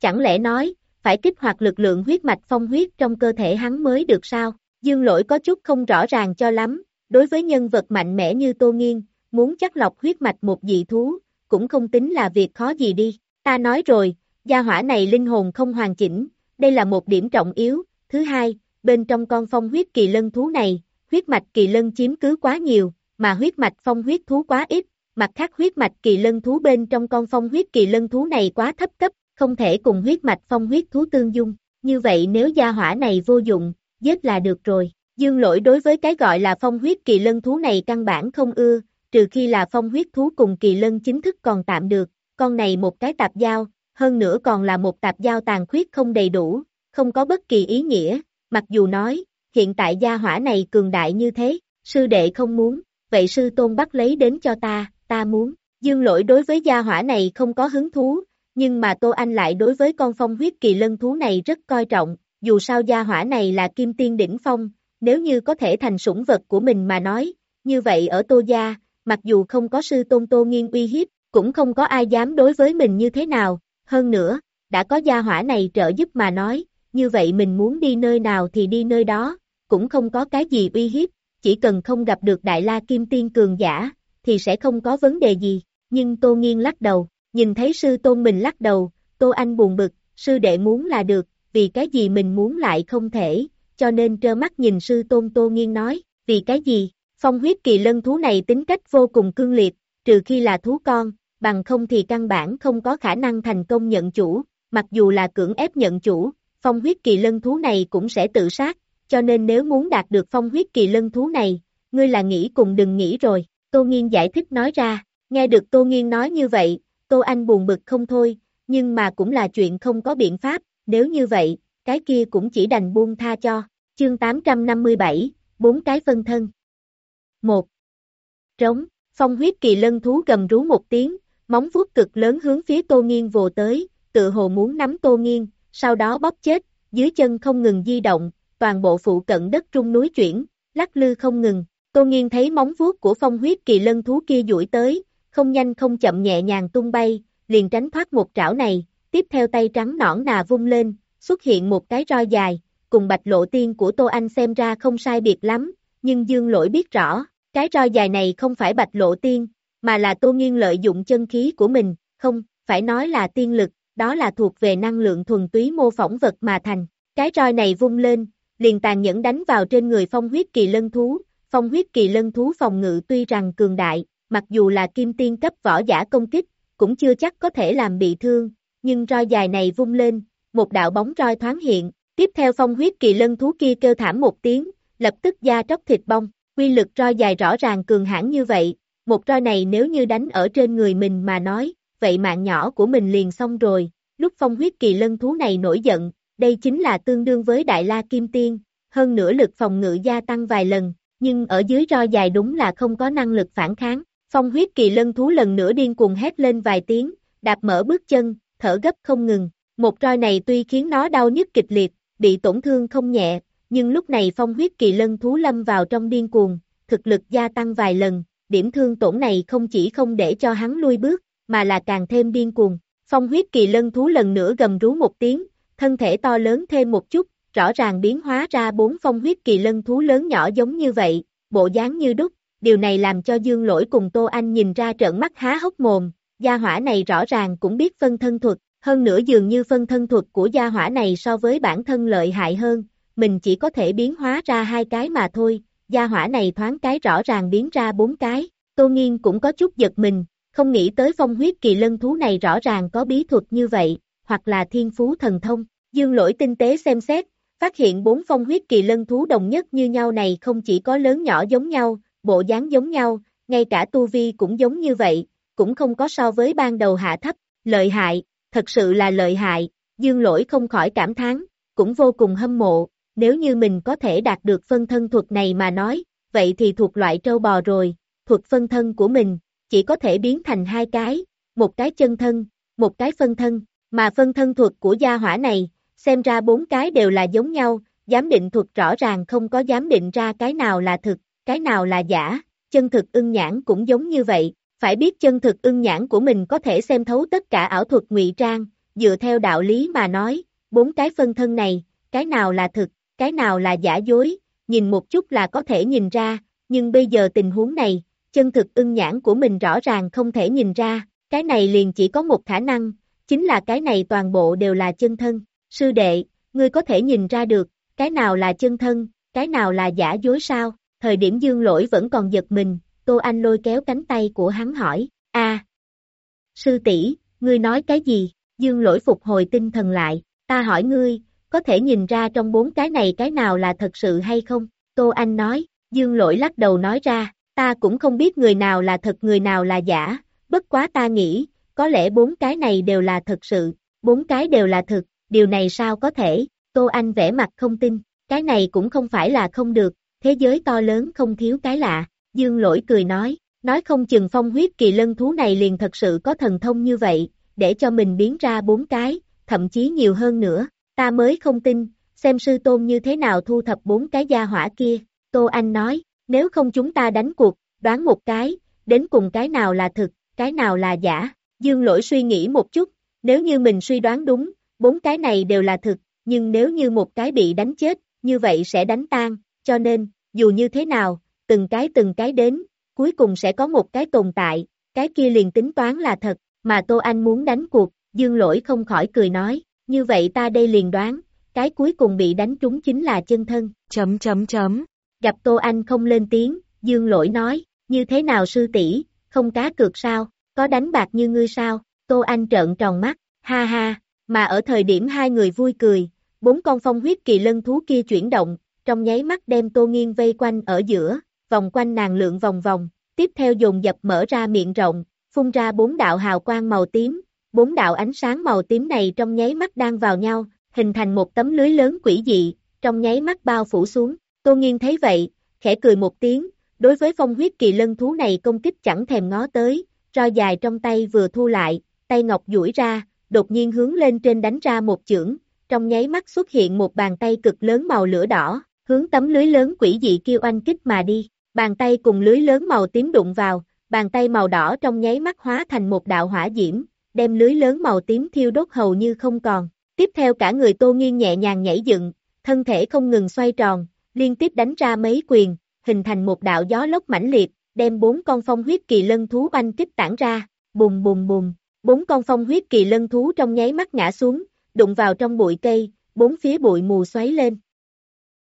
Chẳng lẽ nói, phải kích hoạt lực lượng huyết mạch phong huyết trong cơ thể hắn mới được sao? Dương lỗi có chút không rõ ràng cho lắm, đối với nhân vật mạnh mẽ như Tô Nghiên, muốn chắc lọc huyết mạch một dị thú, cũng không tính là việc khó gì đi. Ta nói rồi, gia hỏa này linh hồn không hoàn chỉnh, đây là một điểm trọng yếu. Thứ hai, bên trong con phong huyết kỳ lân thú này, huyết mạch kỳ lân chiếm cứ quá nhiều, mà huyết mạch phong huyết thú quá ít, mặt khác huyết mạch kỳ lân thú bên trong con phong huyết kỳ lân thú này quá thấp cấp, không thể cùng huyết mạch phong huyết thú tương dung, như vậy nếu gia hỏa này vô dụng, giết là được rồi. Dương lỗi đối với cái gọi là phong huyết kỳ lân thú này căn bản không ưa, trừ khi là phong huyết thú cùng kỳ lân chính thức còn tạm được, con này một cái tạp giao, hơn nữa còn là một tạp giao tàn khuyết không đầy đủ, không có bất kỳ ý nghĩa, mặc dù nói, hiện tại gia hỏa này cường đại như thế, sư đệ không muốn, vậy sư tôn bắt lấy đến cho ta, ta muốn, dương lỗi đối với gia hỏa này không có hứng thú, nhưng mà Tô Anh lại đối với con phong huyết kỳ lân thú này rất coi trọng, dù sao gia hỏa này là kim tiên đỉnh phong, nếu như có thể thành sủng vật của mình mà nói, như vậy ở Tô Gia, mặc dù không có sư tôn Tô Nghiên uy hiếp, cũng không có ai dám đối với mình như thế nào, hơn nữa, đã có gia hỏa này trợ giúp mà nói, như vậy mình muốn đi nơi nào thì đi nơi đó, cũng không có cái gì uy hiếp, chỉ cần không gặp được Đại La Kim Tiên cường giả, thì sẽ không có vấn đề gì, nhưng Tô Nghiên lắc đầu, nhìn thấy sư tôn mình lắc đầu, Tô Anh buồn bực, sư đệ muốn là được, vì cái gì mình muốn lại không thể, cho nên trơ mắt nhìn sư tôn Tô Nghiên nói, vì cái gì, phong huyết kỳ lân thú này tính cách vô cùng cương liệt, trừ khi là thú con, bằng không thì căn bản không có khả năng thành công nhận chủ, mặc dù là cưỡng ép nhận chủ, phong huyết kỳ lân thú này cũng sẽ tự sát, cho nên nếu muốn đạt được phong huyết kỳ lân thú này, ngươi là nghĩ cùng đừng nghĩ rồi, Tô Nghiên giải thích nói ra, nghe được Tô Nghiên nói như vậy, Tô Anh buồn bực không thôi, nhưng mà cũng là chuyện không có biện pháp, nếu như vậy, cái kia cũng chỉ đành buông tha cho. Chương 857, bốn cái phân thân. 1. Trống, phong huyết kỳ lân thú gầm rú một tiếng, móng vuốt cực lớn hướng phía Tô Nghiên vồ tới, tự hồ muốn nắm Tô Nghiên, sau đó bóp chết, dưới chân không ngừng di động, toàn bộ phụ cận đất trung núi chuyển, lắc lư không ngừng. Tô Nghiên thấy móng vuốt của phong huyết kỳ lân thú kia duỗi tới, không nhanh không chậm nhẹ nhàng tung bay, liền tránh thoát một trảo này, tiếp theo tay trắng nõn nà vung lên, xuất hiện một cái roi dài, cùng bạch lộ tiên của Tô Anh xem ra không sai biệt lắm, nhưng Dương Lỗi biết rõ, cái roi dài này không phải bạch lộ tiên, mà là Tô Nghiên lợi dụng chân khí của mình, không, phải nói là tiên lực, đó là thuộc về năng lượng thuần túy mô phỏng vật mà thành. Cái roi này vung lên, liền tàn nhẫn đánh vào trên người phong huyết kỳ lân thú, phong huyết kỳ lân thú phòng ngự tuy rằng cường đại, mặc dù là kim tiên cấp võ giả công kích, cũng chưa chắc có thể làm bị thương, nhưng roi dài này vung lên, một đạo bóng roi thoáng hiện, tiếp theo phong huyết kỳ lân thú kia kêu thảm một tiếng, lập tức da tróc thịt bong, quy lực roi dài rõ ràng cường hãn như vậy, một roi này nếu như đánh ở trên người mình mà nói, vậy mạng nhỏ của mình liền xong rồi, lúc phong huyết kỳ lân thú này nổi giận, đây chính là tương đương với đại la kim tiên, hơn nữa lực phòng ngự gia tăng vài lần, nhưng ở dưới roi dài đúng là không có năng lực phản kháng, phong huyết kỳ lân thú lần nữa điên cuồng hét lên vài tiếng, đạp mở bước chân, thở gấp không ngừng, một roi này tuy khiến nó đau nhức kịch liệt, bị tổn thương không nhẹ, nhưng lúc này phong huyết kỳ lân thú lâm vào trong điên cuồng, thực lực gia tăng vài lần, điểm thương tổn này không chỉ không để cho hắn lui bước, mà là càng thêm điên cuồng. Phong huyết kỳ lân thú lần nữa gầm rú một tiếng, thân thể to lớn thêm một chút, rõ ràng biến hóa ra bốn phong huyết kỳ lân thú lớn nhỏ giống như vậy, bộ dáng như đúc, điều này làm cho Dương Lỗi cùng Tô Anh nhìn ra trợn mắt há hốc mồm, gia hỏa này rõ ràng cũng biết phân thân thuật, hơn nữa dường như phân thân thuật của gia hỏa này so với bản thân lợi hại hơn, mình chỉ có thể biến hóa ra hai cái mà thôi, gia hỏa này thoáng cái rõ ràng biến ra bốn cái, Tô Nghiên cũng có chút giật mình, không nghĩ tới phong huyết kỳ lân thú này rõ ràng có bí thuật như vậy, hoặc là thiên phú thần thông, dương lỗi tinh tế xem xét, phát hiện bốn phong huyết kỳ lân thú đồng nhất như nhau này không chỉ có lớn nhỏ giống nhau, bộ dáng giống nhau, ngay cả tu vi cũng giống như vậy, cũng không có so với ban đầu hạ thấp, lợi hại, thật sự là lợi hại, dương lỗi không khỏi cảm thán, cũng vô cùng hâm mộ, nếu như mình có thể đạt được phân thân thuật này mà nói, vậy thì thuộc loại trâu bò rồi, thuật phân thân của mình, chỉ có thể biến thành hai cái, một cái chân thân, một cái phân thân, mà phân thân thuật của gia hỏa này, xem ra bốn cái đều là giống nhau, giám định thuật rõ ràng không có giám định ra cái nào là thực, cái nào là giả, chân thực ưng nhãn cũng giống như vậy, phải biết chân thực ưng nhãn của mình có thể xem thấu tất cả ảo thuật ngụy trang, dựa theo đạo lý mà nói, bốn cái phân thân này, cái nào là thực, cái nào là giả dối, nhìn một chút là có thể nhìn ra, nhưng bây giờ tình huống này, chân thực ưng nhãn của mình rõ ràng không thể nhìn ra, cái này liền chỉ có một khả năng, chính là cái này toàn bộ đều là chân thân. Sư đệ, ngươi có thể nhìn ra được, cái nào là chân thân, cái nào là giả dối sao? Thời điểm dương lỗi vẫn còn giật mình, Tô Anh lôi kéo cánh tay của hắn hỏi, a sư tỷ ngươi nói cái gì? Dương lỗi phục hồi tinh thần lại, ta hỏi ngươi, có thể nhìn ra trong bốn cái này cái nào là thật sự hay không? Tô Anh nói, dương lỗi lắc đầu nói ra, ta cũng không biết người nào là thật người nào là giả, bất quá ta nghĩ, có lẽ bốn cái này đều là thật sự, bốn cái đều là thực, điều này sao có thể, Tô Anh vẽ mặt không tin, cái này cũng không phải là không được, thế giới to lớn không thiếu cái lạ, Dương lỗi cười nói, nói không chừng phong huyết kỳ lân thú này liền thật sự có thần thông như vậy, để cho mình biến ra bốn cái, thậm chí nhiều hơn nữa, ta mới không tin, xem sư tôn như thế nào thu thập bốn cái gia hỏa kia, Tô Anh nói, nếu không chúng ta đánh cuộc, đoán một cái, đến cùng cái nào là thực, cái nào là giả, Dương lỗi suy nghĩ một chút, nếu như mình suy đoán đúng, bốn cái này đều là thực, nhưng nếu như một cái bị đánh chết, như vậy sẽ đánh tan, cho nên, dù như thế nào, từng cái từng cái đến, cuối cùng sẽ có một cái tồn tại, cái kia liền tính toán là thật, mà Tô Anh muốn đánh cuộc, dương lỗi không khỏi cười nói, như vậy ta đây liền đoán, cái cuối cùng bị đánh trúng chính là chân thân. Chấm chấm chấm. Gặp Tô Anh không lên tiếng, dương lỗi nói, như thế nào sư tỷ không cá cược sao, có đánh bạc như ngươi sao, Tô Anh trợn tròn mắt, ha ha, mà ở thời điểm hai người vui cười, bốn con phong huyết kỳ lân thú kia chuyển động, trong nháy mắt đem Tô Nghiên vây quanh ở giữa, vòng quanh nàng lượng vòng vòng, tiếp theo dồn dập mở ra miệng rộng, phun ra bốn đạo hào quang màu tím, bốn đạo ánh sáng màu tím này trong nháy mắt đang vào nhau, hình thành một tấm lưới lớn quỷ dị, trong nháy mắt bao phủ xuống, Tô Nghiên thấy vậy, khẽ cười một tiếng, đối với phong huyết kỳ lân thú này công kích chẳng thèm ngó tới, roi dài trong tay vừa thu lại, tay ngọc duỗi ra, đột nhiên hướng lên trên đánh ra một chưởng, trong nháy mắt xuất hiện một bàn tay cực lớn màu lửa đỏ, hướng tấm lưới lớn quỷ dị kêu oanh kích mà đi. Bàn tay cùng lưới lớn màu tím đụng vào, bàn tay màu đỏ trong nháy mắt hóa thành một đạo hỏa diễm, đem lưới lớn màu tím thiêu đốt hầu như không còn. Tiếp theo cả người Tô Nghiên nhẹ nhàng nhảy dựng, thân thể không ngừng xoay tròn, liên tiếp đánh ra mấy quyền, hình thành một đạo gió lốc mãnh liệt, đem bốn con phong huyết kỳ lân thú oanh kích tản ra, bùng bùng bùng, bốn con phong huyết kỳ lân thú trong nháy mắt ngã xuống, đụng vào trong bụi cây, bốn phía bụi mù xoáy lên.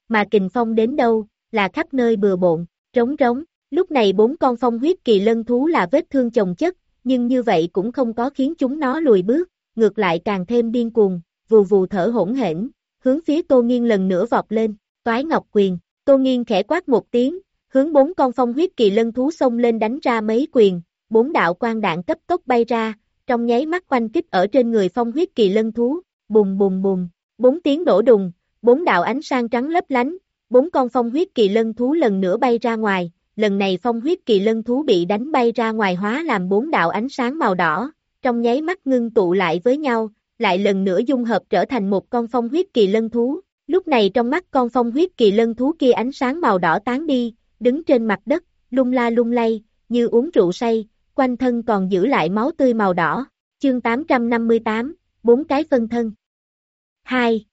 Mà kình phong đến đâu, là khắp nơi bừa bộn, trống trống, lúc này bốn con phong huyết kỳ lân thú là vết thương chồng chất, nhưng như vậy cũng không có khiến chúng nó lùi bước, ngược lại càng thêm điên cuồng, vù vù thở hỗn hển, hướng phía Tô Nghiên lần nữa vọt lên, toái ngọc quyền, Tô Nghiên khẽ quát một tiếng, hướng bốn con phong huyết kỳ lân thú xông lên đánh ra mấy quyền, bốn đạo quang đạn cấp tốc bay ra, trong nháy mắt quanh kích ở trên người phong huyết kỳ lân thú, bùng bùng bùng, bốn tiếng đổ đùng, bốn đạo ánh sang trắng lấp lánh, bốn con phong huyết kỳ lân thú lần nữa bay ra ngoài, lần này phong huyết kỳ lân thú bị đánh bay ra ngoài hóa làm bốn đạo ánh sáng màu đỏ, trong nháy mắt ngưng tụ lại với nhau, lại lần nữa dung hợp trở thành một con phong huyết kỳ lân thú. Lúc này trong mắt con phong huyết kỳ lân thú kia ánh sáng màu đỏ tán đi, đứng trên mặt đất, lung la lung lay, như uống rượu say, quanh thân còn giữ lại máu tươi màu đỏ. Chương 858, bốn cái phân thân. 2.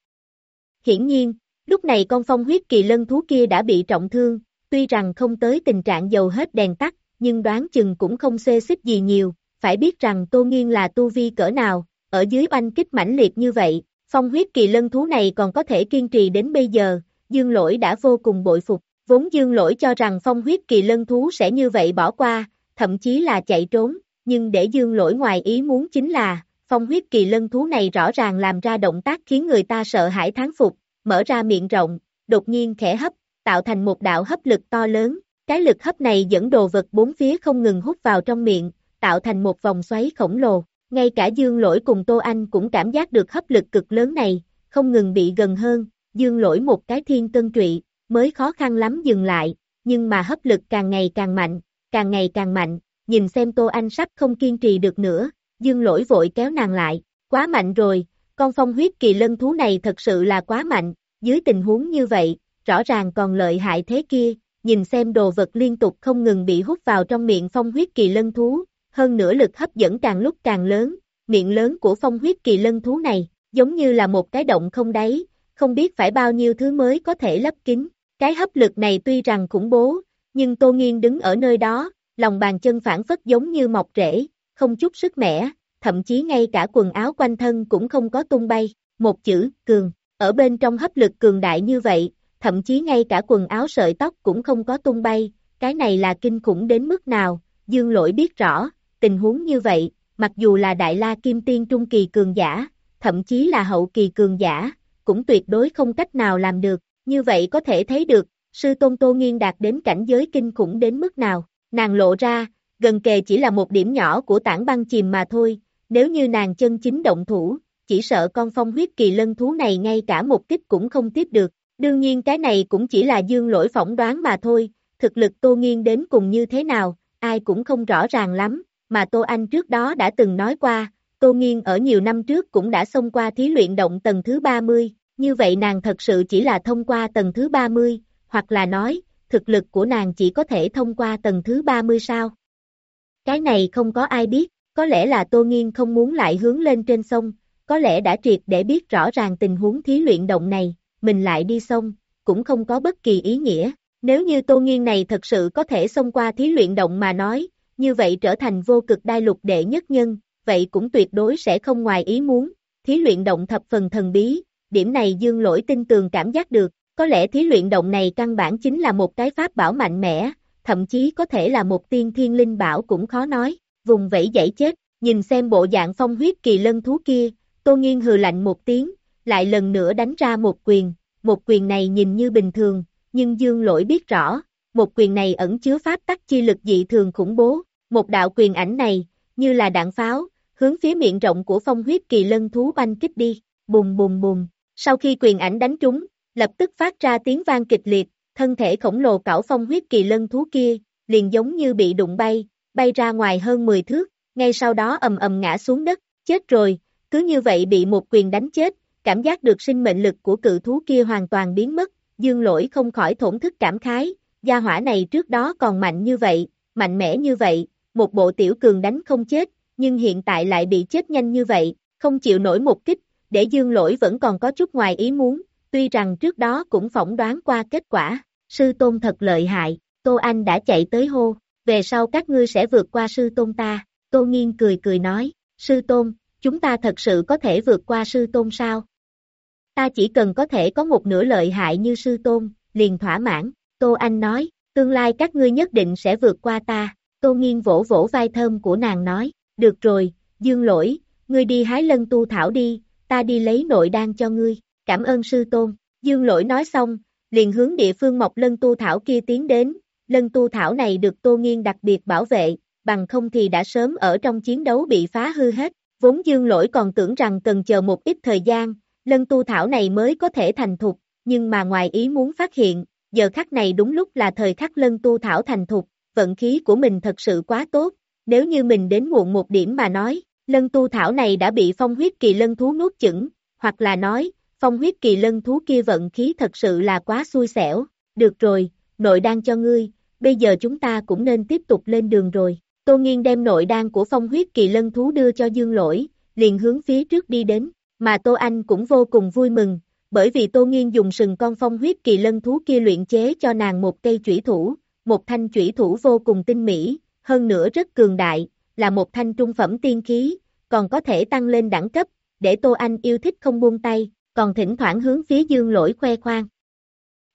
Hiển nhiên, lúc này con phong huyết kỳ lân thú kia đã bị trọng thương, tuy rằng không tới tình trạng dầu hết đèn tắt, nhưng đoán chừng cũng không xê xích gì nhiều, phải biết rằng Tô Nghiên là tu vi cỡ nào, ở dưới oanh kích mãnh liệt như vậy, phong huyết kỳ lân thú này còn có thể kiên trì đến bây giờ, dương lỗi đã vô cùng bội phục, vốn dương lỗi cho rằng phong huyết kỳ lân thú sẽ như vậy bỏ qua, thậm chí là chạy trốn, nhưng để dương lỗi ngoài ý muốn chính là, phong huyết kỳ lân thú này rõ ràng làm ra động tác khiến người ta sợ hãi thán phục, mở ra miệng rộng, đột nhiên khẽ hấp, tạo thành một đạo hấp lực to lớn, cái lực hấp này dẫn đồ vật bốn phía không ngừng hút vào trong miệng, tạo thành một vòng xoáy khổng lồ, ngay cả Dương Lỗi cùng Tô Anh cũng cảm giác được hấp lực cực lớn này, không ngừng bị gần hơn, Dương Lỗi một cái thiên cân trụy, mới khó khăn lắm dừng lại, nhưng mà hấp lực càng ngày càng mạnh, càng ngày càng mạnh, nhìn xem Tô Anh sắp không kiên trì được nữa, Dương Lỗi vội kéo nàng lại, quá mạnh rồi, con phong huyết kỳ lân thú này thật sự là quá mạnh, dưới tình huống như vậy, rõ ràng còn lợi hại thế kia, nhìn xem đồ vật liên tục không ngừng bị hút vào trong miệng phong huyết kỳ lân thú, hơn nữa lực hấp dẫn càng lúc càng lớn, miệng lớn của phong huyết kỳ lân thú này, giống như là một cái động không đáy, không biết phải bao nhiêu thứ mới có thể lấp kín. Cái hấp lực này tuy rằng khủng bố, nhưng Tô Nghiên đứng ở nơi đó, lòng bàn chân phản phất giống như mọc rễ, không chút sức mẻ, thậm chí ngay cả quần áo quanh thân cũng không có tung bay, một chữ, cường, ở bên trong hấp lực cường đại như vậy, thậm chí ngay cả quần áo sợi tóc cũng không có tung bay, cái này là kinh khủng đến mức nào, dương lỗi biết rõ, tình huống như vậy, mặc dù là đại la kim tiên trung kỳ cường giả, thậm chí là hậu kỳ cường giả, cũng tuyệt đối không cách nào làm được, như vậy có thể thấy được, sư tôn tô nghiên đạt đến cảnh giới kinh khủng đến mức nào, nàng lộ ra, gần kề chỉ là một điểm nhỏ của tảng băng chìm mà thôi, nếu như nàng chân chính động thủ, chỉ sợ con phong huyết kỳ lân thú này ngay cả một kích cũng không tiếp được, đương nhiên cái này cũng chỉ là dương lỗi phỏng đoán mà thôi, thực lực tô nghiên đến cùng như thế nào, ai cũng không rõ ràng lắm, mà Tô Anh trước đó đã từng nói qua, Tô Nghiên ở nhiều năm trước cũng đã xông qua thí luyện động tầng thứ 30, như vậy nàng thật sự chỉ là thông qua tầng thứ 30, hoặc là nói, thực lực của nàng chỉ có thể thông qua tầng thứ 30 sao? Cái này không có ai biết, có lẽ là Tô Nghiên không muốn lại hướng lên trên sông, có lẽ đã triệt để biết rõ ràng tình huống thí luyện động này, mình lại đi sông, cũng không có bất kỳ ý nghĩa. Nếu như Tô Nghiên này thật sự có thể xông qua thí luyện động mà nói, như vậy trở thành vô cực đai lục đệ nhất nhân, vậy cũng tuyệt đối sẽ không ngoài ý muốn. Thí luyện động thập phần thần bí, điểm này dương lỗi tin tường cảm giác được, có lẽ thí luyện động này căn bản chính là một cái pháp bảo mạnh mẽ, thậm chí có thể là một tiên thiên linh bảo cũng khó nói, vùng vẫy dãy chết, nhìn xem bộ dạng phong huyết kỳ lân thú kia, tô nghiên hừ lạnh một tiếng, lại lần nữa đánh ra một quyền, một quyền này nhìn như bình thường, nhưng dương lỗi biết rõ, một quyền này ẩn chứa pháp tắc chi lực dị thường khủng bố, một đạo quyền ảnh này, như là đạn pháo, hướng phía miệng rộng của phong huyết kỳ lân thú banh kích đi, bùng bùng bùng. Sau khi quyền ảnh đánh trúng, lập tức phát ra tiếng vang kịch liệt, thân thể khổng lồ cảo phong huyết kỳ lân thú kia, liền giống như bị đụng bay, bay ra ngoài hơn 10 thước, ngay sau đó ầm ầm ngã xuống đất, chết rồi, cứ như vậy bị một quyền đánh chết, cảm giác được sinh mệnh lực của cự thú kia hoàn toàn biến mất, dương lỗi không khỏi thổn thức cảm khái, gia hỏa này trước đó còn mạnh như vậy, mạnh mẽ như vậy, một bộ tiểu cường đánh không chết, nhưng hiện tại lại bị chết nhanh như vậy, không chịu nổi một kích, để dương lỗi vẫn còn có chút ngoài ý muốn, tuy rằng trước đó cũng phỏng đoán qua kết quả, sư tôn thật lợi hại, Tô Anh đã chạy tới hô, về sau các ngươi sẽ vượt qua sư tôn ta, Tô Nghiên cười cười nói, sư tôn, chúng ta thật sự có thể vượt qua sư tôn sao? Ta chỉ cần có thể có một nửa lợi hại như sư tôn, liền thỏa mãn, Tô Anh nói, tương lai các ngươi nhất định sẽ vượt qua ta, Tô Nghiên vỗ vỗ vai thơm của nàng nói, được rồi, dương lỗi, ngươi đi hái lân tu thảo đi, ta đi lấy nội đan cho ngươi, cảm ơn sư tôn, dương lỗi nói xong, liền hướng địa phương mọc lân tu thảo kia tiến đến, lân tu thảo này được Tô Nghiên đặc biệt bảo vệ, bằng không thì đã sớm ở trong chiến đấu bị phá hư hết, vốn dương lỗi còn tưởng rằng cần chờ một ít thời gian, lân tu thảo này mới có thể thành thục, nhưng mà ngoài ý muốn phát hiện, giờ khắc này đúng lúc là thời khắc lân tu thảo thành thục, vận khí của mình thật sự quá tốt, nếu như mình đến muộn một điểm mà nói, lân tu thảo này đã bị phong huyết kỳ lân thú nuốt chửng, hoặc là nói, phong huyết kỳ lân thú kia vận khí thật sự là quá xui xẻo, được rồi, nội đang cho ngươi, bây giờ chúng ta cũng nên tiếp tục lên đường rồi. Tô Nghiên đem nội đan của phong huyết kỳ lân thú đưa cho Dương Lỗi, liền hướng phía trước đi đến, mà Tô Anh cũng vô cùng vui mừng, bởi vì Tô Nghiên dùng sừng con phong huyết kỳ lân thú kia luyện chế cho nàng một cây chủy thủ, một thanh chủy thủ vô cùng tinh mỹ, hơn nữa rất cường đại, là một thanh trung phẩm tiên khí, còn có thể tăng lên đẳng cấp, để Tô Anh yêu thích không buông tay, còn thỉnh thoảng hướng phía Dương Lỗi khoe khoang.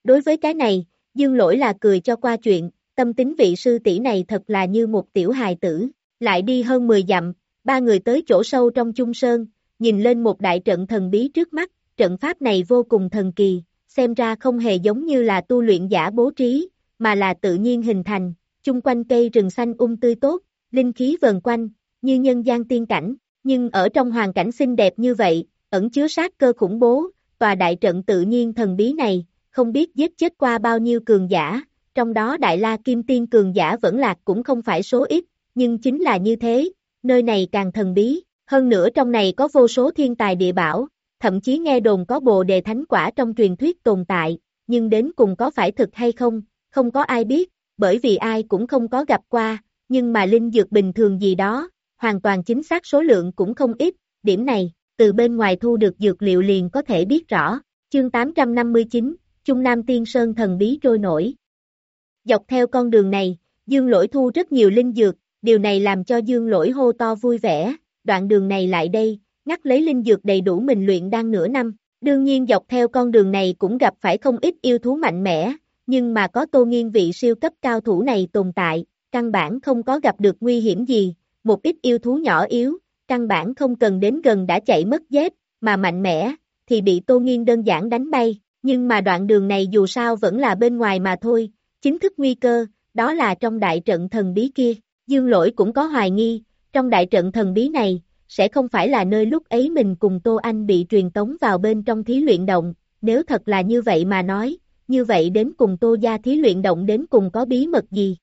Đối với cái này, Dương Lỗi là cười cho qua chuyện, tâm tính vị sư tỷ này thật là như một tiểu hài tử, lại đi hơn 10 dặm, ba người tới chỗ sâu trong chung sơn, nhìn lên một đại trận thần bí trước mắt, trận pháp này vô cùng thần kỳ, xem ra không hề giống như là tu luyện giả bố trí, mà là tự nhiên hình thành, chung quanh cây rừng xanh um tươi tốt, linh khí vần quanh, như nhân gian tiên cảnh, nhưng ở trong hoàn cảnh xinh đẹp như vậy, ẩn chứa sát cơ khủng bố, tòa đại trận tự nhiên thần bí này, không biết giết chết qua bao nhiêu cường giả, trong đó Đại La Kim Tiên cường giả vẫn lạc cũng không phải số ít, nhưng chính là như thế, nơi này càng thần bí, hơn nữa trong này có vô số thiên tài địa bảo, thậm chí nghe đồn có bồ đề thánh quả trong truyền thuyết tồn tại, nhưng đến cùng có phải thực hay không, không có ai biết, bởi vì ai cũng không có gặp qua, nhưng mà linh dược bình thường gì đó, hoàn toàn chính xác số lượng cũng không ít, điểm này, từ bên ngoài thu được dược liệu liền có thể biết rõ. Chương 859, Trung Nam Tiên Sơn thần bí trôi nổi. Dọc theo con đường này, Dương Lỗi thu rất nhiều linh dược, điều này làm cho Dương Lỗi hô to vui vẻ, đoạn đường này lại đây, ngắt lấy linh dược đầy đủ mình luyện đang nửa năm. Đương nhiên dọc theo con đường này cũng gặp phải không ít yêu thú mạnh mẽ, nhưng mà có tô nghiên vị siêu cấp cao thủ này tồn tại, căn bản không có gặp được nguy hiểm gì, một ít yêu thú nhỏ yếu, căn bản không cần đến gần đã chạy mất dép, mà mạnh mẽ, thì bị tô nghiên đơn giản đánh bay, nhưng mà đoạn đường này dù sao vẫn là bên ngoài mà thôi, chính thức nguy cơ, đó là trong đại trận thần bí kia, dương lỗi cũng có hoài nghi, trong đại trận thần bí này, sẽ không phải là nơi lúc ấy mình cùng Tô Anh bị truyền tống vào bên trong thí luyện động, nếu thật là như vậy mà nói, như vậy đến cùng Tô Gia thí luyện động đến cùng có bí mật gì?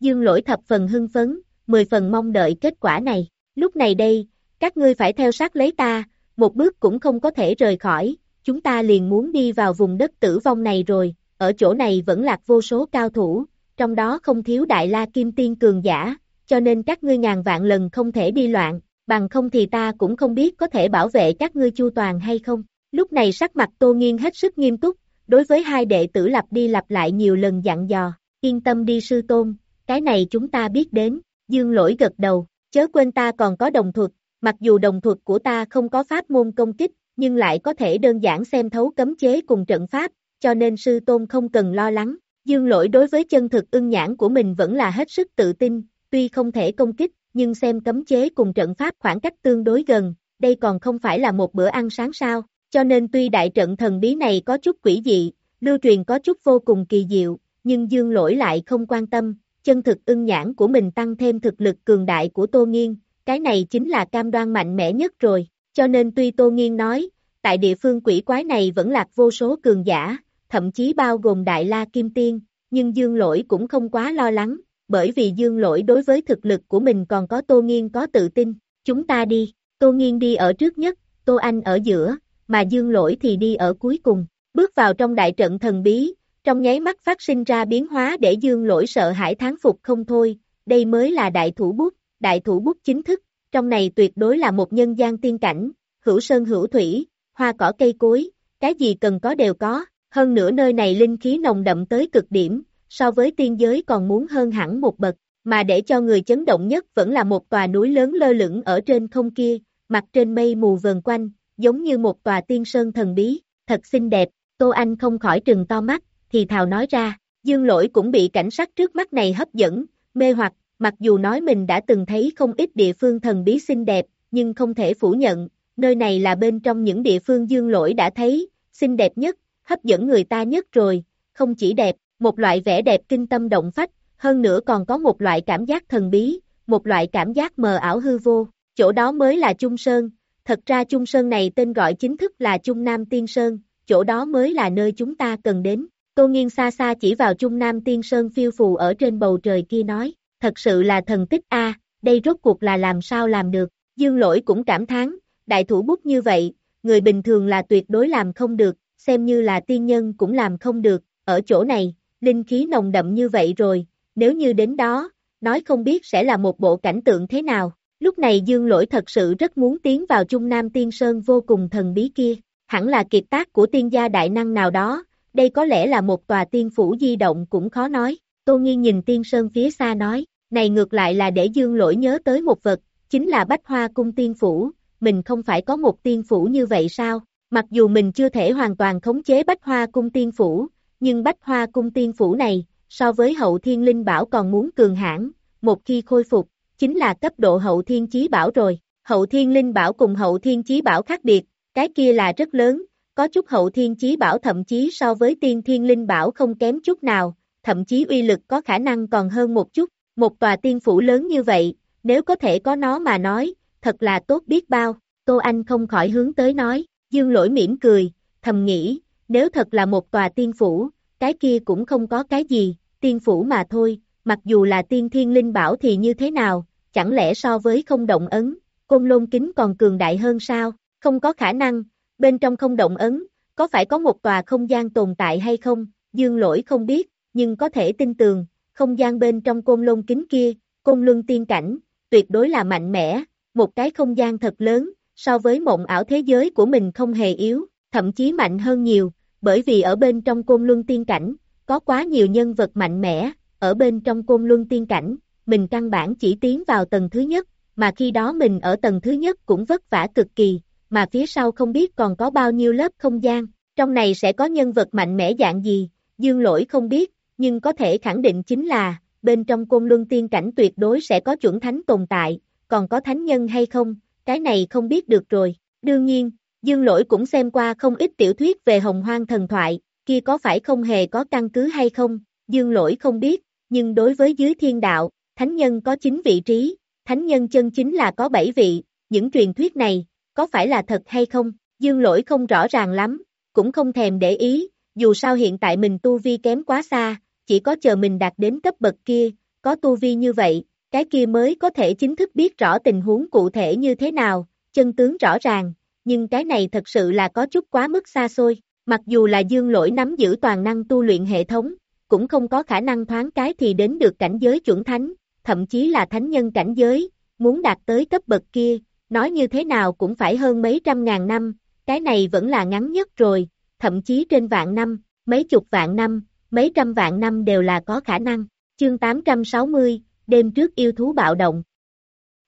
Dương lỗi thập phần hưng phấn, mười phần mong đợi kết quả này, lúc này đây, các ngươi phải theo sát lấy ta, một bước cũng không có thể rời khỏi, chúng ta liền muốn đi vào vùng đất tử vong này rồi, ở chỗ này vẫn lạc vô số cao thủ, trong đó không thiếu đại la kim tiên cường giả, cho nên các ngươi ngàn vạn lần không thể đi loạn, bằng không thì ta cũng không biết có thể bảo vệ các ngươi chu toàn hay không. Lúc này sắc mặt Tô Nghiên hết sức nghiêm túc, đối với hai đệ tử lặp đi lặp lại nhiều lần dặn dò, yên tâm đi sư tôn, cái này chúng ta biết đến, dương lỗi gật đầu, chớ quên ta còn có đồng thuật, mặc dù đồng thuật của ta không có pháp môn công kích, nhưng lại có thể đơn giản xem thấu cấm chế cùng trận pháp, cho nên sư tôn không cần lo lắng. Dương lỗi đối với chân thực ưng nhãn của mình vẫn là hết sức tự tin, tuy không thể công kích, nhưng xem cấm chế cùng trận pháp khoảng cách tương đối gần, đây còn không phải là một bữa ăn sáng sao, cho nên tuy đại trận thần bí này có chút quỷ dị, lưu truyền có chút vô cùng kỳ diệu, nhưng dương lỗi lại không quan tâm, chân thực ưng nhãn của mình tăng thêm thực lực cường đại của Tô Nghiên, cái này chính là cam đoan mạnh mẽ nhất rồi, cho nên tuy Tô Nghiên nói, tại địa phương quỷ quái này vẫn lạc vô số cường giả, thậm chí bao gồm Đại La Kim Tiên, nhưng Dương Lỗi cũng không quá lo lắng, bởi vì Dương Lỗi đối với thực lực của mình còn có Tô Nghiên có tự tin, chúng ta đi, Tô Nghiên đi ở trước nhất, Tô Anh ở giữa, mà dương lỗi thì đi ở cuối cùng, bước vào trong đại trận thần bí, trong nháy mắt phát sinh ra biến hóa để dương lỗi sợ hãi tháng phục không thôi, đây mới là đại thủ bút, đại thủ bút chính thức, trong này tuyệt đối là một nhân gian tiên cảnh, hữu sơn hữu thủy, hoa cỏ cây cối, cái gì cần có đều có, hơn nữa nơi này linh khí nồng đậm tới cực điểm, so với tiên giới còn muốn hơn hẳn một bậc, mà để cho người chấn động nhất vẫn là một tòa núi lớn lơ lửng ở trên không kia, mặt trên mây mù vờn quanh, giống như một tòa tiên sơn thần bí, thật xinh đẹp, Tô Anh không khỏi trừng to mắt, thì thào nói ra, dương lỗi cũng bị cảnh sắc trước mắt này hấp dẫn, mê hoặc, mặc dù nói mình đã từng thấy không ít địa phương thần bí xinh đẹp, nhưng không thể phủ nhận, nơi này là bên trong những địa phương dương lỗi đã thấy, xinh đẹp nhất, hấp dẫn người ta nhất rồi, không chỉ đẹp, một loại vẻ đẹp kinh tâm động phách, hơn nữa còn có một loại cảm giác thần bí, một loại cảm giác mờ ảo hư vô, chỗ đó mới là Trung Sơn, thật ra Trung Sơn này tên gọi chính thức là Trung Nam Tiên Sơn, chỗ đó mới là nơi chúng ta cần đến. Tô Nghiên xa xa chỉ vào Trung Nam Tiên Sơn phiêu phù ở trên bầu trời kia nói, thật sự là thần tích a, đây rốt cuộc là làm sao làm được, Dương Lỗi cũng cảm thán, đại thủ bút như vậy, người bình thường là tuyệt đối làm không được, xem như là tiên nhân cũng làm không được, ở chỗ này, linh khí nồng đậm như vậy rồi, nếu như đến đó, nói không biết sẽ là một bộ cảnh tượng thế nào. Lúc này Dương Lỗi thật sự rất muốn tiến vào Trung Nam Tiên Sơn vô cùng thần bí kia, hẳn là kiệt tác của tiên gia đại năng nào đó, đây có lẽ là một tòa tiên phủ di động cũng khó nói. Tô Nghiên nhìn Tiên Sơn phía xa nói, này ngược lại là để Dương Lỗi nhớ tới một vật, chính là Bách Hoa Cung Tiên Phủ, mình không phải có một tiên phủ như vậy sao? Mặc dù mình chưa thể hoàn toàn khống chế Bách Hoa Cung Tiên Phủ, nhưng Bách Hoa Cung Tiên Phủ này, so với hậu thiên linh bảo còn muốn cường hãn, một khi khôi phục, chính là cấp độ hậu thiên chí bảo rồi. Hậu thiên linh bảo cùng hậu thiên chí bảo khác biệt, cái kia là rất lớn, có chút hậu thiên chí bảo thậm chí so với tiên thiên linh bảo không kém chút nào, thậm chí uy lực có khả năng còn hơn một chút. Một tòa tiên phủ lớn như vậy, nếu có thể có nó mà nói, thật là tốt biết bao. Tô Anh không khỏi hướng tới nói, dương lỗi mỉm cười, thầm nghĩ, nếu thật là một tòa tiên phủ, cái kia cũng không có cái gì, tiên phủ mà thôi, mặc dù là tiên thiên linh bảo thì như thế nào, chẳng lẽ so với không động ấn, côn lôn kính còn cường đại hơn sao, không có khả năng, bên trong không động ấn, có phải có một tòa không gian tồn tại hay không, dương lỗi không biết, nhưng có thể tin tường, không gian bên trong côn lôn kính kia, côn luân tiên cảnh, tuyệt đối là mạnh mẽ, một cái không gian thật lớn, so với mộng ảo thế giới của mình không hề yếu, thậm chí mạnh hơn nhiều, bởi vì ở bên trong côn luân tiên cảnh, có quá nhiều nhân vật mạnh mẽ, ở bên trong côn luân tiên cảnh, mình căn bản chỉ tiến vào tầng thứ nhất, mà khi đó mình ở tầng thứ nhất cũng vất vả cực kỳ, mà phía sau không biết còn có bao nhiêu lớp không gian, trong này sẽ có nhân vật mạnh mẽ dạng gì, dương lỗi không biết, nhưng có thể khẳng định chính là, bên trong côn luân tiên cảnh tuyệt đối sẽ có chuẩn thánh tồn tại, còn có thánh nhân hay không, cái này không biết được rồi. Đương nhiên, Dương Lỗi cũng xem qua không ít tiểu thuyết về hồng hoang thần thoại, kia có phải không hề có căn cứ hay không, Dương Lỗi không biết, nhưng đối với dưới thiên đạo, thánh nhân có 9 vị trí, thánh nhân chân chính là có 7 vị, những truyền thuyết này, có phải là thật hay không, Dương Lỗi không rõ ràng lắm, cũng không thèm để ý, dù sao hiện tại mình tu vi kém quá xa, chỉ có chờ mình đạt đến cấp bậc kia, có tu vi như vậy, cái kia mới có thể chính thức biết rõ tình huống cụ thể như thế nào, chân tướng rõ ràng, nhưng cái này thật sự là có chút quá mức xa xôi, mặc dù là dương lỗi nắm giữ toàn năng tu luyện hệ thống, cũng không có khả năng thoáng cái thì đến được cảnh giới chuẩn thánh, thậm chí là thánh nhân cảnh giới, muốn đạt tới cấp bậc kia, nói như thế nào cũng phải hơn mấy trăm ngàn năm, cái này vẫn là ngắn nhất rồi, thậm chí trên vạn năm, mấy chục vạn năm, mấy trăm vạn năm đều là có khả năng. Chương 860, đêm trước yêu thú bạo động.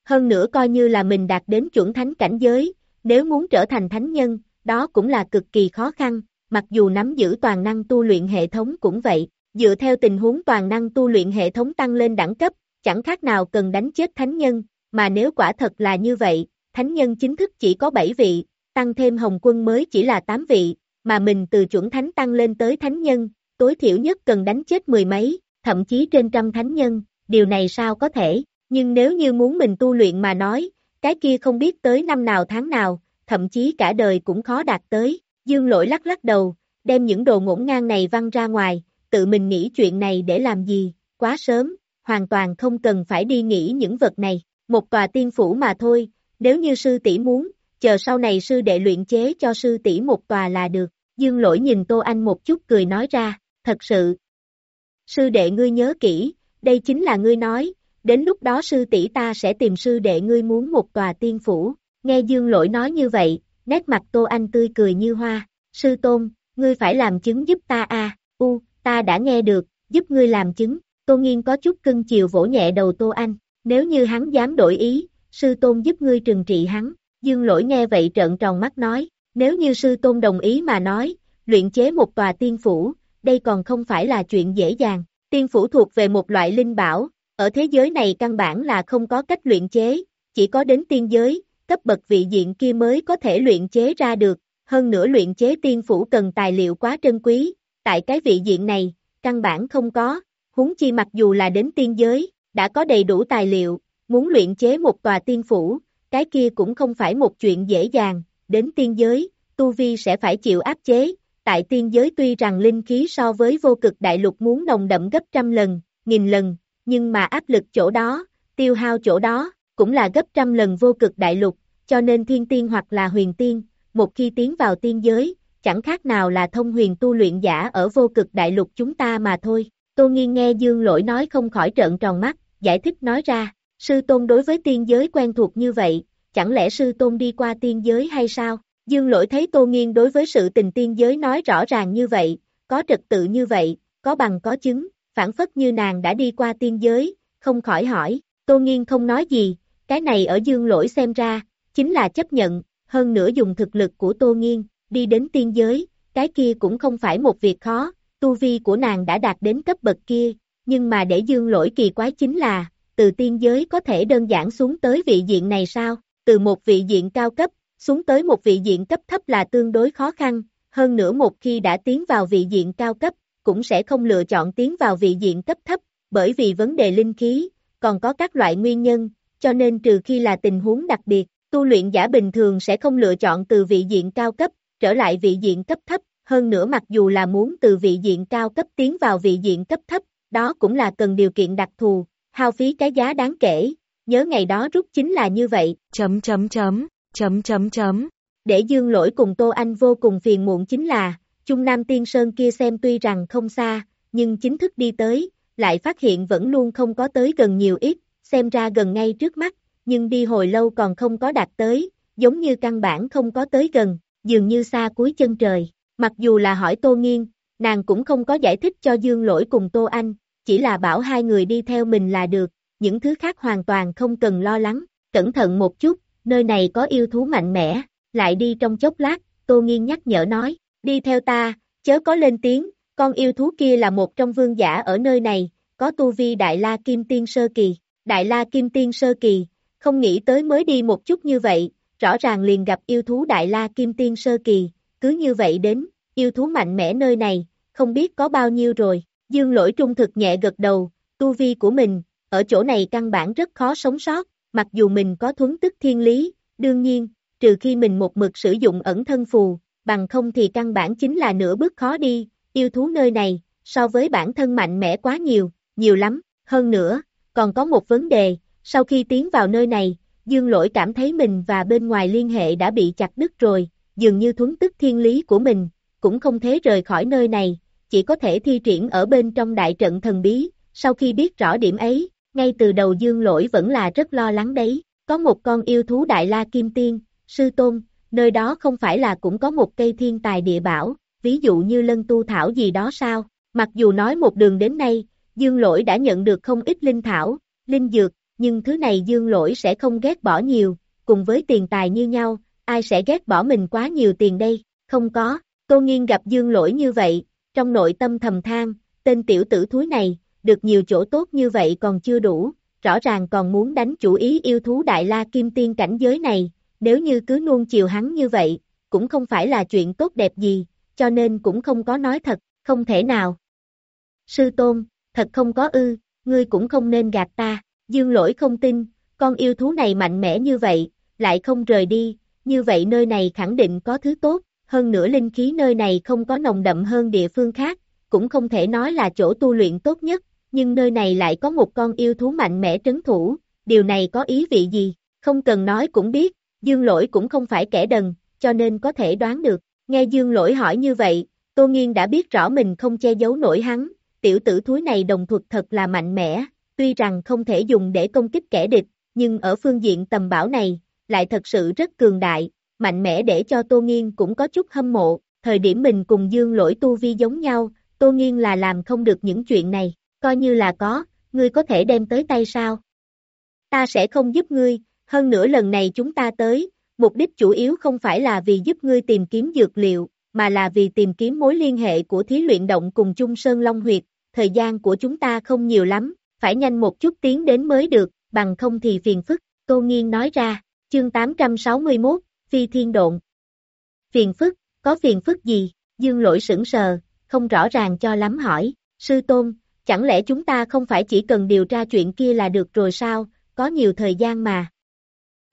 Hơn nữa coi như là mình đạt đến chuẩn thánh cảnh giới, nếu muốn trở thành thánh nhân, đó cũng là cực kỳ khó khăn, mặc dù nắm giữ toàn năng tu luyện hệ thống cũng vậy, dựa theo tình huống toàn năng tu luyện hệ thống tăng lên đẳng cấp, chẳng khác nào cần đánh chết thánh nhân, mà nếu quả thật là như vậy, thánh nhân chính thức chỉ có 7 vị, tăng thêm hồng quân mới chỉ là 8 vị, mà mình từ chuẩn thánh tăng lên tới thánh nhân, tối thiểu nhất cần đánh chết mười mấy, thậm chí trên trăm thánh nhân, điều này sao có thể, nhưng nếu như muốn mình tu luyện mà nói, cái kia không biết tới năm nào tháng nào, thậm chí cả đời cũng khó đạt tới, dương lỗi lắc lắc đầu, đem những đồ ngỗng ngang này văng ra ngoài, tự mình nghĩ chuyện này để làm gì, quá sớm, hoàn toàn không cần phải đi nghĩ những vật này, một tòa tiên phủ mà thôi, nếu như sư tỷ muốn, chờ sau này sư đệ luyện chế cho sư tỷ một tòa là được. Dương lỗi nhìn Tô Anh một chút cười nói ra, thật sự. Sư đệ ngươi nhớ kỹ, đây chính là ngươi nói, đến lúc đó sư tỷ ta sẽ tìm sư đệ ngươi muốn một tòa tiên phủ. Nghe Dương lỗi nói như vậy, nét mặt Tô Anh tươi cười như hoa, sư tôn, ngươi phải làm chứng giúp ta a. U, ta đã nghe được, giúp ngươi làm chứng, Tô Nghiên có chút cưng chiều vỗ nhẹ đầu Tô Anh, nếu như hắn dám đổi ý, sư tôn giúp ngươi trừng trị hắn, Dương lỗi nghe vậy trợn tròn mắt nói, nếu như sư tôn đồng ý mà nói, luyện chế một tòa tiên phủ, đây còn không phải là chuyện dễ dàng, tiên phủ thuộc về một loại linh bảo, ở thế giới này căn bản là không có cách luyện chế, chỉ có đến tiên giới, cấp bậc vị diện kia mới có thể luyện chế ra được, hơn nữa luyện chế tiên phủ cần tài liệu quá trân quý, tại cái vị diện này, căn bản không có, huống chi mặc dù là đến tiên giới, đã có đầy đủ tài liệu, muốn luyện chế một tòa tiên phủ, cái kia cũng không phải một chuyện dễ dàng, đến tiên giới, Tu Vi sẽ phải chịu áp chế, tại tiên giới tuy rằng linh khí so với vô cực đại lục muốn nồng đậm gấp trăm lần, nghìn lần, nhưng mà áp lực chỗ đó, tiêu hao chỗ đó, cũng là gấp trăm lần vô cực đại lục, cho nên thiên tiên hoặc là huyền tiên, một khi tiến vào tiên giới, chẳng khác nào là thông huyền tu luyện giả ở vô cực đại lục chúng ta mà thôi. Tô Nghiên nghe Dương Lỗi nói không khỏi trợn tròn mắt, giải thích nói ra, sư tôn đối với tiên giới quen thuộc như vậy, chẳng lẽ sư tôn đi qua tiên giới hay sao? Dương Lỗi thấy Tô Nghiên đối với sự tình tiên giới nói rõ ràng như vậy, có trật tự như vậy, có bằng có chứng, phản phất như nàng đã đi qua tiên giới, không khỏi hỏi, Tô Nghiên không nói gì, cái này ở Dương Lỗi xem ra, chính là chấp nhận, hơn nữa dùng thực lực của Tô Nghiên, đi đến tiên giới, cái kia cũng không phải một việc khó, tu vi của nàng đã đạt đến cấp bậc kia, nhưng mà để dương lỗi kỳ quái chính là, từ tiên giới có thể đơn giản xuống tới vị diện này sao, từ một vị diện cao cấp, xuống tới một vị diện cấp thấp là tương đối khó khăn, hơn nữa một khi đã tiến vào vị diện cao cấp, cũng sẽ không lựa chọn tiến vào vị diện cấp thấp, bởi vì vấn đề linh khí, còn có các loại nguyên nhân, cho nên trừ khi là tình huống đặc biệt, tu luyện giả bình thường sẽ không lựa chọn từ vị diện cao cấp, trở lại vị diện cấp thấp, hơn nữa mặc dù là muốn từ vị diện cao cấp tiến vào vị diện cấp thấp, đó cũng là cần điều kiện đặc thù, hao phí cái giá đáng kể, nhớ ngày đó rút chính là như vậy. Chấm chấm chấm, chấm chấm chấm. Để dương lỗi cùng Tô Anh vô cùng phiền muộn chính là, Trung Nam Tiên Sơn kia xem tuy rằng không xa, nhưng chính thức đi tới, lại phát hiện vẫn luôn không có tới gần nhiều ít, xem ra gần ngay trước mắt, nhưng đi hồi lâu còn không có đạt tới, giống như căn bản không có tới gần, dường như xa cuối chân trời. Mặc dù là hỏi Tô Nghiên, nàng cũng không có giải thích cho Dương Lỗi cùng Tô Anh, chỉ là bảo hai người đi theo mình là được, những thứ khác hoàn toàn không cần lo lắng, cẩn thận một chút, nơi này có yêu thú mạnh mẽ, lại đi trong chốc lát, Tô Nghiên nhắc nhở nói, đi theo ta, chớ có lên tiếng, con yêu thú kia là một trong vương giả ở nơi này, có tu vi Đại La Kim Tiên Sơ Kỳ, Đại La Kim Tiên Sơ Kỳ, không nghĩ tới mới đi một chút như vậy, rõ ràng liền gặp yêu thú Đại La Kim Tiên Sơ Kỳ, cứ như vậy đến, yêu thú mạnh mẽ nơi này, không biết có bao nhiêu rồi, dương lỗi trung thực nhẹ gật đầu, tu vi của mình, ở chỗ này căn bản rất khó sống sót, mặc dù mình có thuấn tức thiên lý, đương nhiên, trừ khi mình một mực sử dụng ẩn thân phù, bằng không thì căn bản chính là nửa bước khó đi, yêu thú nơi này, so với bản thân mạnh mẽ quá nhiều, nhiều lắm, hơn nữa, còn có một vấn đề, sau khi tiến vào nơi này, Dương Lỗi cảm thấy mình và bên ngoài liên hệ đã bị chặt đứt rồi, dường như thuấn tức thiên lý của mình, cũng không thể rời khỏi nơi này, chỉ có thể thi triển ở bên trong đại trận thần bí, sau khi biết rõ điểm ấy, ngay từ đầu Dương Lỗi vẫn là rất lo lắng đấy, có một con yêu thú đại la kim tiên, sư tôn, nơi đó không phải là cũng có một cây thiên tài địa bảo, ví dụ như lân tu thảo gì đó sao, mặc dù nói một đường đến nay, Dương Lỗi đã nhận được không ít linh thảo, linh dược, nhưng thứ này dương lỗi sẽ không ghét bỏ nhiều, cùng với tiền tài như nhau, ai sẽ ghét bỏ mình quá nhiều tiền đây, không có, tô nghiên gặp dương lỗi như vậy, trong nội tâm thầm than, tên tiểu tử thúi này, được nhiều chỗ tốt như vậy còn chưa đủ, rõ ràng còn muốn đánh chủ ý yêu thú đại la kim tiên cảnh giới này, nếu như cứ nuông chiều hắn như vậy, cũng không phải là chuyện tốt đẹp gì, cho nên cũng không có nói thật, không thể nào. Sư tôn, thật không có ư, ngươi cũng không nên gạt ta. Dương lỗi không tin, con yêu thú này mạnh mẽ như vậy, lại không rời đi, như vậy nơi này khẳng định có thứ tốt, hơn nữa linh khí nơi này không có nồng đậm hơn địa phương khác, cũng không thể nói là chỗ tu luyện tốt nhất, nhưng nơi này lại có một con yêu thú mạnh mẽ trấn thủ, điều này có ý vị gì, không cần nói cũng biết, Dương lỗi cũng không phải kẻ đần, cho nên có thể đoán được. Nghe Dương lỗi hỏi như vậy, Tô Nghiên đã biết rõ mình không che giấu nổi hắn, tiểu tử thúi này đồng thuật thật là mạnh mẽ, tuy rằng không thể dùng để công kích kẻ địch, nhưng ở phương diện tầm bảo này, lại thật sự rất cường đại, mạnh mẽ để cho Tô Nghiên cũng có chút hâm mộ, thời điểm mình cùng Dương lỗi tu vi giống nhau, Tô Nghiên là làm không được những chuyện này, coi như là có, ngươi có thể đem tới tay sao? Ta sẽ không giúp ngươi, hơn nữa lần này chúng ta tới, mục đích chủ yếu không phải là vì giúp ngươi tìm kiếm dược liệu, mà là vì tìm kiếm mối liên hệ của thí luyện động cùng chung Sơn Long Huyệt, thời gian của chúng ta không nhiều lắm, phải nhanh một chút tiến đến mới được, bằng không thì phiền phức, Tô Nghiên nói ra, chương 861, Phi Thiên Độn. Phiền phức, có phiền phức gì? Dương lỗi sững sờ, không rõ ràng cho lắm hỏi, sư tôn, chẳng lẽ chúng ta không phải chỉ cần điều tra chuyện kia là được rồi sao, có nhiều thời gian mà.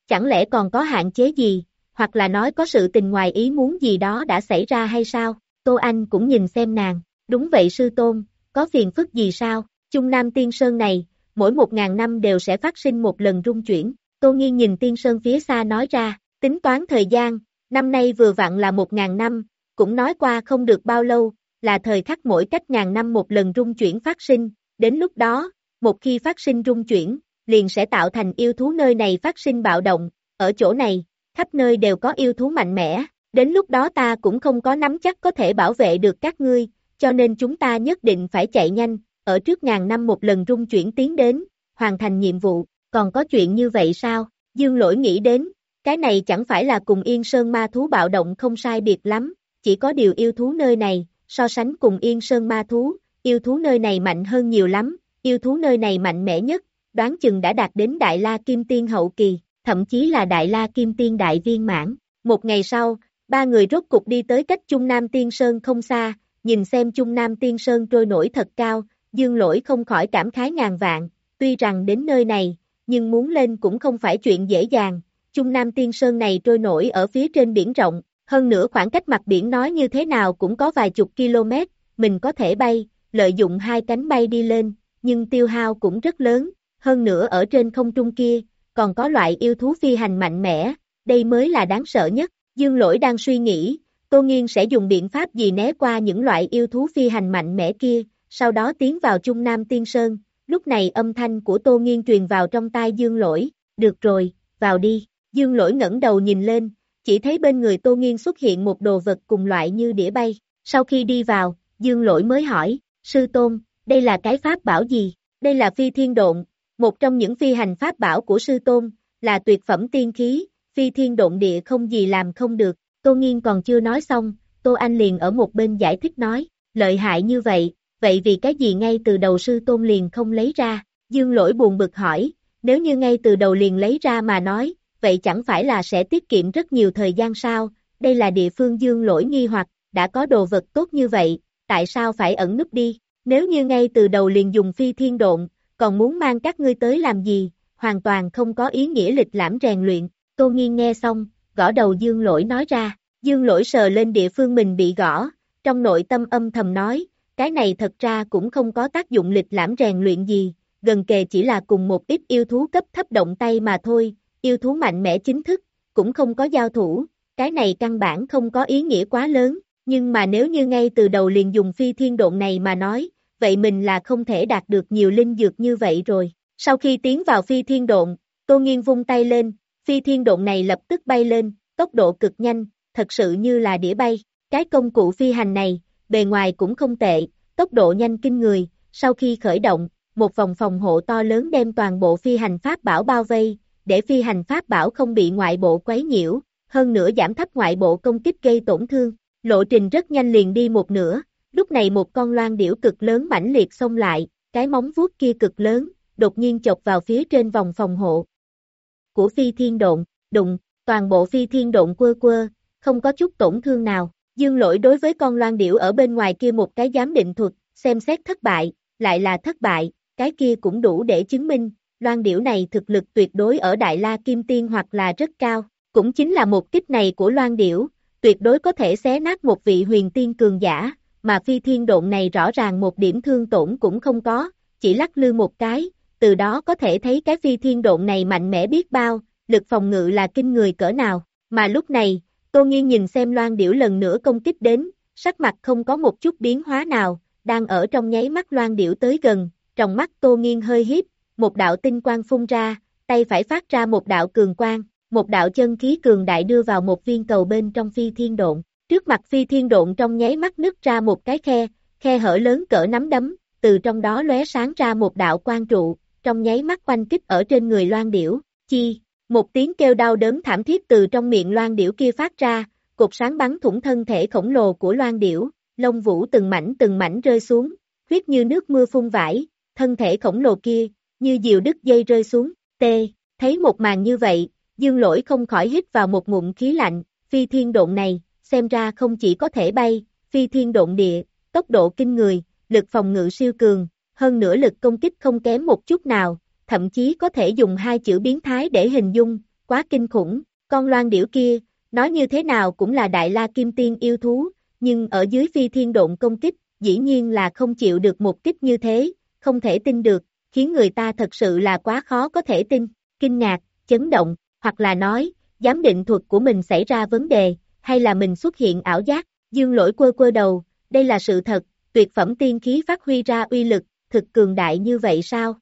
Chẳng lẽ còn có hạn chế gì, hoặc là nói có sự tình ngoài ý muốn gì đó đã xảy ra hay sao? Tô Anh cũng nhìn xem nàng, đúng vậy sư tôn, có phiền phức gì sao? Trung Nam Tiên Sơn này, mỗi một ngàn năm đều sẽ phát sinh một lần rung chuyển. Tô Nghiên nhìn Tiên Sơn phía xa nói ra, tính toán thời gian, năm nay vừa vặn là một ngàn năm, cũng nói qua không được bao lâu, là thời khắc mỗi cách ngàn năm một lần rung chuyển phát sinh, đến lúc đó, một khi phát sinh rung chuyển, liền sẽ tạo thành yêu thú nơi này phát sinh bạo động, ở chỗ này, khắp nơi đều có yêu thú mạnh mẽ, đến lúc đó ta cũng không có nắm chắc có thể bảo vệ được các ngươi, cho nên chúng ta nhất định phải chạy nhanh, ở trước ngàn năm một lần rung chuyển tiến đến, hoàn thành nhiệm vụ, còn có chuyện như vậy sao? Dương lỗi nghĩ đến, cái này chẳng phải là cùng Yên Sơn ma thú bạo động không sai biệt lắm, chỉ có điều yêu thú nơi này, so sánh cùng Yên Sơn ma thú, yêu thú nơi này mạnh hơn nhiều lắm, yêu thú nơi này mạnh mẽ nhất, đoán chừng đã đạt đến Đại La Kim Tiên hậu kỳ, thậm chí là Đại La Kim Tiên đại viên mãn. Một ngày sau, ba người rốt cục đi tới cách Trung Nam Tiên Sơn không xa, nhìn xem Trung Nam Tiên Sơn trôi nổi thật cao, dương lỗi không khỏi cảm khái ngàn vạn, tuy rằng đến nơi này, nhưng muốn lên cũng không phải chuyện dễ dàng, Trung Nam Tiên Sơn này trôi nổi ở phía trên biển rộng, hơn nữa khoảng cách mặt biển nói như thế nào cũng có vài chục km, mình có thể bay, lợi dụng hai cánh bay đi lên, nhưng tiêu hao cũng rất lớn, hơn nữa ở trên không trung kia, còn có loại yêu thú phi hành mạnh mẽ, đây mới là đáng sợ nhất. Dương lỗi đang suy nghĩ, Tô Nghiên sẽ dùng biện pháp gì né qua những loại yêu thú phi hành mạnh mẽ kia, sau đó tiến vào Trung Nam Tiên Sơn. Lúc này âm thanh của Tô Nghiên truyền vào trong tai Dương lỗi, được rồi, vào đi. Dương lỗi ngẩng đầu nhìn lên, chỉ thấy bên người Tô Nghiên xuất hiện một đồ vật cùng loại như đĩa bay. Sau khi đi vào, Dương lỗi mới hỏi, sư tôn, đây là cái pháp bảo gì? Đây là phi thiên độn, một trong những phi hành pháp bảo của sư tôn, là tuyệt phẩm tiên khí, phi thiên độn địa không gì làm không được. Tô Nghiên còn chưa nói xong, Tô Anh liền ở một bên giải thích nói, lợi hại như vậy, vậy vì cái gì ngay từ đầu sư tôn liền không lấy ra? Dương lỗi buồn bực hỏi, nếu như ngay từ đầu liền lấy ra mà nói, vậy chẳng phải là sẽ tiết kiệm rất nhiều thời gian sao? Đây là địa phương dương lỗi nghi hoặc, đã có đồ vật tốt như vậy, tại sao phải ẩn núp đi? Nếu như ngay từ đầu liền dùng phi thiên độn, còn muốn mang các ngươi tới làm gì, hoàn toàn không có ý nghĩa lịch lãm rèn luyện. Tô Nghiên nghe xong, gõ đầu Dương Lỗi nói ra, Dương Lỗi sờ lên địa phương mình bị gõ, trong nội tâm âm thầm nói, cái này thật ra cũng không có tác dụng lịch lãm rèn luyện gì, gần kề chỉ là cùng một ít yêu thú cấp thấp động tay mà thôi, yêu thú mạnh mẽ chính thức, cũng không có giao thủ, cái này căn bản không có ý nghĩa quá lớn, nhưng mà nếu như ngay từ đầu liền dùng phi thiên độn này mà nói, vậy mình là không thể đạt được nhiều linh dược như vậy rồi. Sau khi tiến vào phi thiên độn, Tô Nghiên vung tay lên, phi thiên độn này lập tức bay lên, tốc độ cực nhanh, thật sự như là đĩa bay. Cái công cụ phi hành này, bề ngoài cũng không tệ, tốc độ nhanh kinh người, sau khi khởi động, một vòng phòng hộ to lớn đem toàn bộ phi hành pháp bảo bao vây, để phi hành pháp bảo không bị ngoại bộ quấy nhiễu, hơn nữa giảm thấp ngoại bộ công kích gây tổn thương. Lộ trình rất nhanh liền đi một nửa, lúc này một con loan điểu cực lớn mãnh liệt xông lại, cái móng vuốt kia cực lớn, đột nhiên chọc vào phía trên vòng phòng hộ của phi thiên độn, đụng, toàn bộ phi thiên độn quơ quơ, không có chút tổn thương nào. Dương lỗi đối với con loan điểu ở bên ngoài kia một cái giám định thuật, xem xét thất bại, lại là thất bại, cái kia cũng đủ để chứng minh, loan điểu này thực lực tuyệt đối ở Đại La Kim Tiên hoặc là rất cao, cũng chính là một kích này của loan điểu, tuyệt đối có thể xé nát một vị huyền tiên cường giả, mà phi thiên độn này rõ ràng một điểm thương tổn cũng không có, chỉ lắc lư một cái, từ đó có thể thấy cái phi thiên độn này mạnh mẽ biết bao, lực phòng ngự là kinh người cỡ nào, mà lúc này, Tô Nghiên nhìn xem loan điểu lần nữa công kích đến, sắc mặt không có một chút biến hóa nào, đang ở trong nháy mắt loan điểu tới gần, trong mắt Tô Nghiên hơi hiếp, một đạo tinh quang phun ra, tay phải phát ra một đạo cường quang, một đạo chân khí cường đại đưa vào một viên cầu bên trong phi thiên độn. Trước mặt phi thiên độn trong nháy mắt nứt ra một cái khe, khe hở lớn cỡ nắm đấm, từ trong đó lóe sáng ra một đạo quang trụ, trong nháy mắt quanh kích ở trên người loan điểu, chi, một tiếng kêu đau đớn thảm thiết từ trong miệng loan điểu kia phát ra, cột sáng bắn thủng thân thể khổng lồ của loan điểu, lông vũ từng mảnh từng mảnh rơi xuống, huyết như nước mưa phun vải, thân thể khổng lồ kia, như diều đứt dây rơi xuống, tê, thấy một màn như vậy, dương lỗi không khỏi hít vào một ngụm khí lạnh, phi thiên độn này, xem ra không chỉ có thể bay, phi thiên độn địa, tốc độ kinh người, lực phòng ngự siêu cường, hơn nữa lực công kích không kém một chút nào, thậm chí có thể dùng hai chữ biến thái để hình dung, quá kinh khủng, con loan điểu kia, nói như thế nào cũng là đại la kim tiên yêu thú, nhưng ở dưới phi thiên độn công kích, dĩ nhiên là không chịu được một kích như thế, không thể tin được, khiến người ta thật sự là quá khó có thể tin, kinh ngạc, chấn động, hoặc là nói, giám định thuật của mình xảy ra vấn đề, hay là mình xuất hiện ảo giác, dương lỗi quơ quơ đầu, đây là sự thật, tuyệt phẩm tiên khí phát huy ra uy lực, thực cường đại như vậy sao?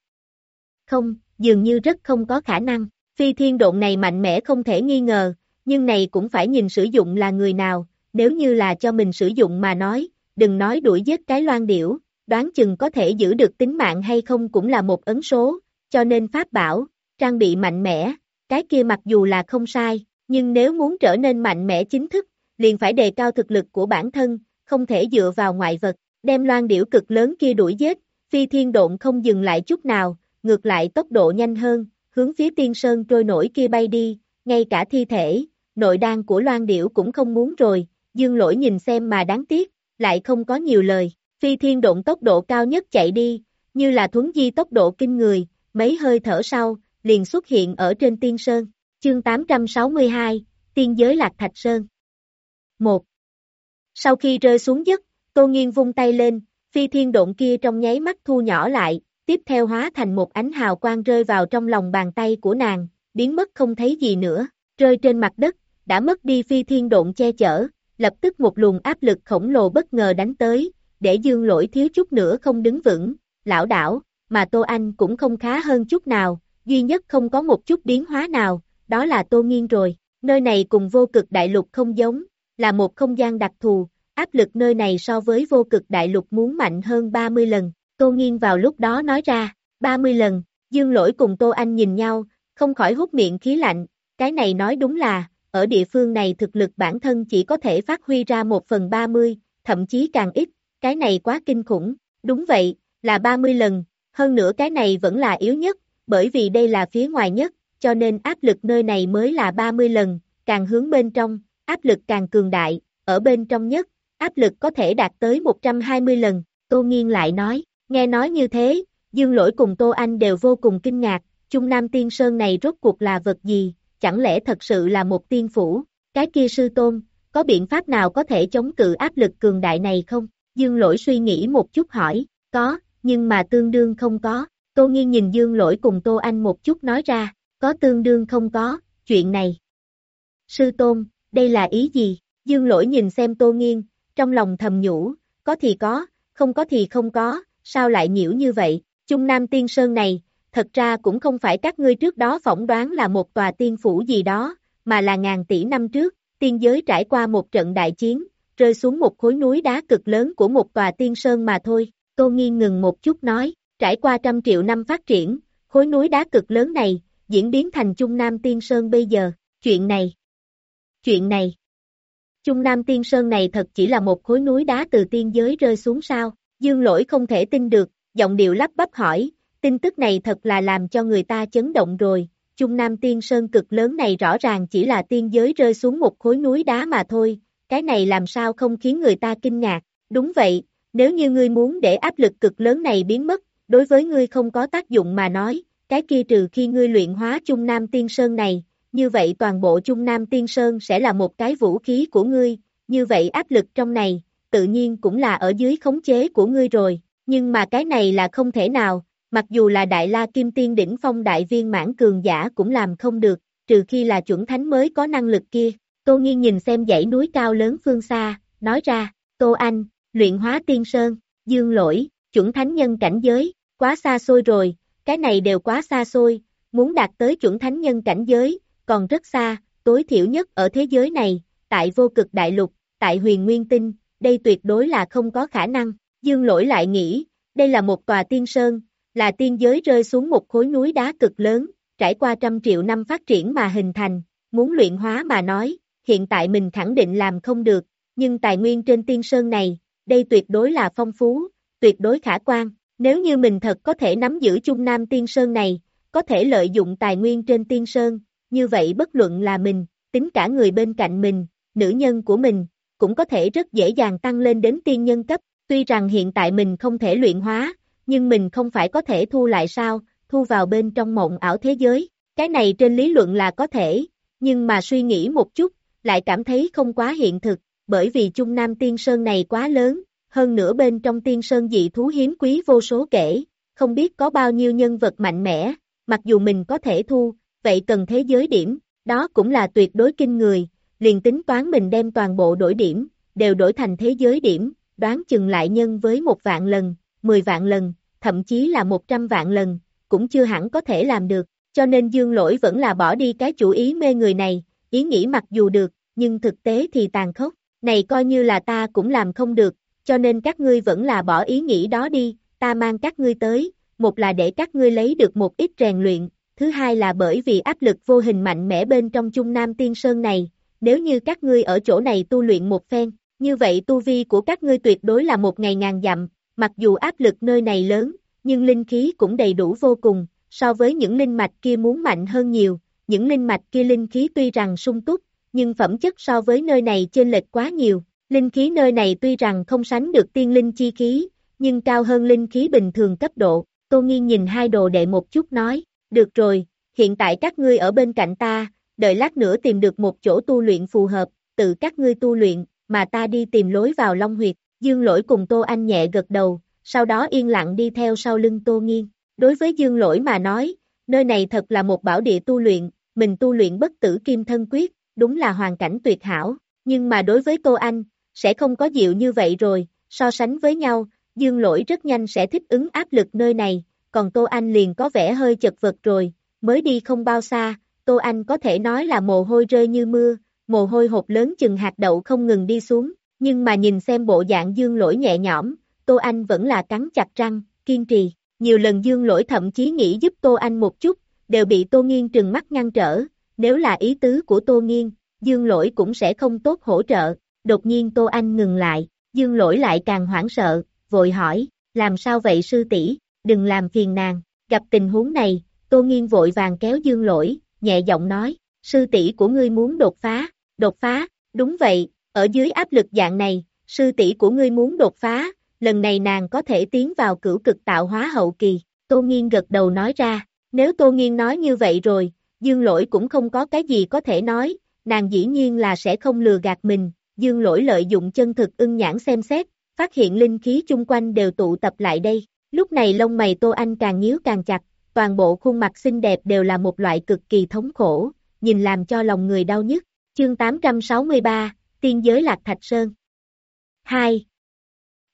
Không, dường như rất không có khả năng, phi thiên độn này mạnh mẽ không thể nghi ngờ, nhưng này cũng phải nhìn sử dụng là người nào, nếu như là cho mình sử dụng mà nói, đừng nói đuổi giết cái loan điểu, đoán chừng có thể giữ được tính mạng hay không cũng là một ấn số, cho nên pháp bảo, trang bị mạnh mẽ, cái kia mặc dù là không sai, nhưng nếu muốn trở nên mạnh mẽ chính thức, liền phải đề cao thực lực của bản thân, không thể dựa vào ngoại vật, đem loan điểu cực lớn kia đuổi giết, phi thiên độn không dừng lại chút nào, ngược lại tốc độ nhanh hơn, hướng phía tiên sơn trôi nổi kia bay đi, ngay cả thi thể, nội đan của loan điểu cũng không muốn rồi, dương lỗi nhìn xem mà đáng tiếc, lại không có nhiều lời, phi thiên độn tốc độ cao nhất chạy đi, như là thuấn di tốc độ kinh người, mấy hơi thở sau, liền xuất hiện ở trên tiên sơn, chương 862, tiên giới lạc thạch sơn. 1. Sau khi rơi xuống giấc, Tô Nghiên vung tay lên, phi thiên độn kia trong nháy mắt thu nhỏ lại, tiếp theo hóa thành một ánh hào quang rơi vào trong lòng bàn tay của nàng, biến mất không thấy gì nữa, rơi trên mặt đất, đã mất đi phi thiên độn che chở, lập tức một luồng áp lực khổng lồ bất ngờ đánh tới, để dương lỗi thiếu chút nữa không đứng vững, lão đảo, mà Tô Anh cũng không khá hơn chút nào, duy nhất không có một chút biến hóa nào, đó là Tô Nghiên rồi, nơi này cùng vô cực đại lục không giống, là một không gian đặc thù, áp lực nơi này so với vô cực đại lục muốn mạnh hơn 30 lần, Tô Nghiên vào lúc đó nói ra, 30 lần, Dương Lỗi cùng Tô Anh nhìn nhau, không khỏi hút miệng khí lạnh, cái này nói đúng là, ở địa phương này thực lực bản thân chỉ có thể phát huy ra một phần 30, thậm chí càng ít, cái này quá kinh khủng, đúng vậy, là 30 lần, hơn nữa cái này vẫn là yếu nhất, bởi vì đây là phía ngoài nhất, cho nên áp lực nơi này mới là 30 lần, càng hướng bên trong, áp lực càng cường đại, ở bên trong nhất, áp lực có thể đạt tới 120 lần, Tô Nghiên lại nói, nghe nói như thế, Dương Lỗi cùng Tô Anh đều vô cùng kinh ngạc, Trung Nam Tiên Sơn này rốt cuộc là vật gì, chẳng lẽ thật sự là một tiên phủ, cái kia sư tôn, có biện pháp nào có thể chống cự áp lực cường đại này không? Dương Lỗi suy nghĩ một chút hỏi, có, nhưng mà tương đương không có, Tô Nghiên nhìn Dương Lỗi cùng Tô Anh một chút nói ra, có tương đương không có, chuyện này. Sư Tôn, đây là ý gì? Dương Lỗi nhìn xem Tô Nghiên, trong lòng thầm nhủ, có thì có, không có thì không có, sao lại nhiễu như vậy? Trung Nam Tiên Sơn này, thật ra cũng không phải các ngươi trước đó phỏng đoán là một tòa tiên phủ gì đó, mà là ngàn tỷ năm trước, tiên giới trải qua một trận đại chiến, rơi xuống một khối núi đá cực lớn của một tòa tiên sơn mà thôi. Tô Nghiên ngừng một chút nói, trải qua trăm triệu năm phát triển, khối núi đá cực lớn này, diễn biến thành Trung Nam Tiên Sơn bây giờ, chuyện này. Chuyện này. Trung Nam Tiên Sơn này thật chỉ là một khối núi đá từ tiên giới rơi xuống sao, dương lỗi không thể tin được, giọng điệu lắp bắp hỏi, tin tức này thật là làm cho người ta chấn động rồi, Trung Nam Tiên Sơn cực lớn này rõ ràng chỉ là tiên giới rơi xuống một khối núi đá mà thôi, cái này làm sao không khiến người ta kinh ngạc, đúng vậy, nếu như ngươi muốn để áp lực cực lớn này biến mất, đối với ngươi không có tác dụng mà nói, cái kia trừ khi ngươi luyện hóa Trung Nam Tiên Sơn này, như vậy toàn bộ Trung Nam Tiên Sơn sẽ là một cái vũ khí của ngươi, như vậy áp lực trong này, tự nhiên cũng là ở dưới khống chế của ngươi rồi, nhưng mà cái này là không thể nào, mặc dù là Đại La Kim Tiên đỉnh phong đại viên mãn cường giả cũng làm không được, trừ khi là chuẩn thánh mới có năng lực kia. Tô Nghiên nhìn xem dãy núi cao lớn phương xa, nói ra, Tô Anh, luyện hóa tiên sơn, dương lỗi, chuẩn thánh nhân cảnh giới, quá xa xôi rồi, cái này đều quá xa xôi, muốn đạt tới chuẩn thánh nhân cảnh giới, còn rất xa, tối thiểu nhất ở thế giới này, tại vô cực đại lục, tại huyền nguyên tinh, đây tuyệt đối là không có khả năng. Dương lỗi lại nghĩ, đây là một tòa tiên sơn, là tiên giới rơi xuống một khối núi đá cực lớn, trải qua trăm triệu năm phát triển mà hình thành, muốn luyện hóa mà nói, hiện tại mình khẳng định làm không được, nhưng tài nguyên trên tiên sơn này, đây tuyệt đối là phong phú, tuyệt đối khả quan, nếu như mình thật có thể nắm giữ Trung Nam tiên sơn này, có thể lợi dụng tài nguyên trên tiên sơn, như vậy bất luận là mình, tính cả người bên cạnh mình, nữ nhân của mình, cũng có thể rất dễ dàng tăng lên đến tiên nhân cấp, tuy rằng hiện tại mình không thể luyện hóa, nhưng mình không phải có thể thu lại sao, thu vào bên trong mộng ảo thế giới, cái này trên lý luận là có thể, nhưng mà suy nghĩ một chút, lại cảm thấy không quá hiện thực, bởi vì Trung Nam Tiên Sơn này quá lớn, hơn nữa bên trong Tiên Sơn dị thú hiếm quý vô số kể, không biết có bao nhiêu nhân vật mạnh mẽ, mặc dù mình có thể thu, vậy cần thế giới điểm, đó cũng là tuyệt đối kinh người, liền tính toán mình đem toàn bộ đổi điểm, đều đổi thành thế giới điểm, đoán chừng lại nhân với một vạn lần, 10 vạn lần, thậm chí là 100 vạn lần, cũng chưa hẳn có thể làm được, cho nên dương lỗi vẫn là bỏ đi cái chủ ý mê người này, ý nghĩ mặc dù được, nhưng thực tế thì tàn khốc, này coi như là ta cũng làm không được, cho nên các ngươi vẫn là bỏ ý nghĩ đó đi, ta mang các ngươi tới, một là để các ngươi lấy được một ít rèn luyện, thứ hai là bởi vì áp lực vô hình mạnh mẽ bên trong Trung Nam Tiên Sơn này, nếu như các ngươi ở chỗ này tu luyện một phen, như vậy tu vi của các ngươi tuyệt đối là một ngày ngàn dặm, mặc dù áp lực nơi này lớn, nhưng linh khí cũng đầy đủ vô cùng, so với những linh mạch kia muốn mạnh hơn nhiều, những linh mạch kia linh khí tuy rằng sung túc, nhưng phẩm chất so với nơi này chênh lệch quá nhiều, linh khí nơi này tuy rằng không sánh được tiên linh chi khí, nhưng cao hơn linh khí bình thường cấp độ, Tô Nghiên nhìn hai đồ đệ một chút nói, được rồi, hiện tại các ngươi ở bên cạnh ta, đợi lát nữa tìm được một chỗ tu luyện phù hợp, tự các ngươi tu luyện, mà ta đi tìm lối vào Long Huyệt, Dương Lỗi cùng Tô Anh nhẹ gật đầu, sau đó yên lặng đi theo sau lưng Tô Nghiên. Đối với Dương Lỗi mà nói, nơi này thật là một bảo địa tu luyện, mình tu luyện bất tử kim thân quyết, đúng là hoàn cảnh tuyệt hảo, nhưng mà đối với Tô Anh, sẽ không có dịu như vậy rồi, so sánh với nhau, Dương Lỗi rất nhanh sẽ thích ứng áp lực nơi này, còn Tô Anh liền có vẻ hơi chật vật rồi, mới đi không bao xa, Tô Anh có thể nói là mồ hôi rơi như mưa, mồ hôi hột lớn chừng hạt đậu không ngừng đi xuống, nhưng mà nhìn xem bộ dạng dương lỗi nhẹ nhõm, Tô Anh vẫn là cắn chặt răng, kiên trì, nhiều lần dương lỗi thậm chí nghĩ giúp Tô Anh một chút, đều bị Tô Nghiên trừng mắt ngăn trở, nếu là ý tứ của Tô Nghiên, dương lỗi cũng sẽ không tốt hỗ trợ, đột nhiên Tô Anh ngừng lại, dương lỗi lại càng hoảng sợ, vội hỏi, làm sao vậy sư tỷ? Đừng làm phiền nàng, gặp tình huống này, Tô Nghiên vội vàng kéo dương lỗi, nhẹ giọng nói, sư tỷ của ngươi muốn đột phá, đột phá, đúng vậy, ở dưới áp lực dạng này, sư tỷ của ngươi muốn đột phá, lần này nàng có thể tiến vào cửu cực tạo hóa hậu kỳ, Tô Nghiên gật đầu nói ra, nếu Tô Nghiên nói như vậy rồi, Dương Lỗi cũng không có cái gì có thể nói, nàng dĩ nhiên là sẽ không lừa gạt mình, Dương Lỗi lợi dụng chân thực ưng nhãn xem xét, phát hiện linh khí chung quanh đều tụ tập lại đây, lúc này lông mày Tô Anh càng nhíu càng chặt, toàn bộ khuôn mặt xinh đẹp đều là một loại cực kỳ thống khổ, nhìn làm cho lòng người đau nhức. Chương 863, Tiên giới Lạc Thạch Sơn 2.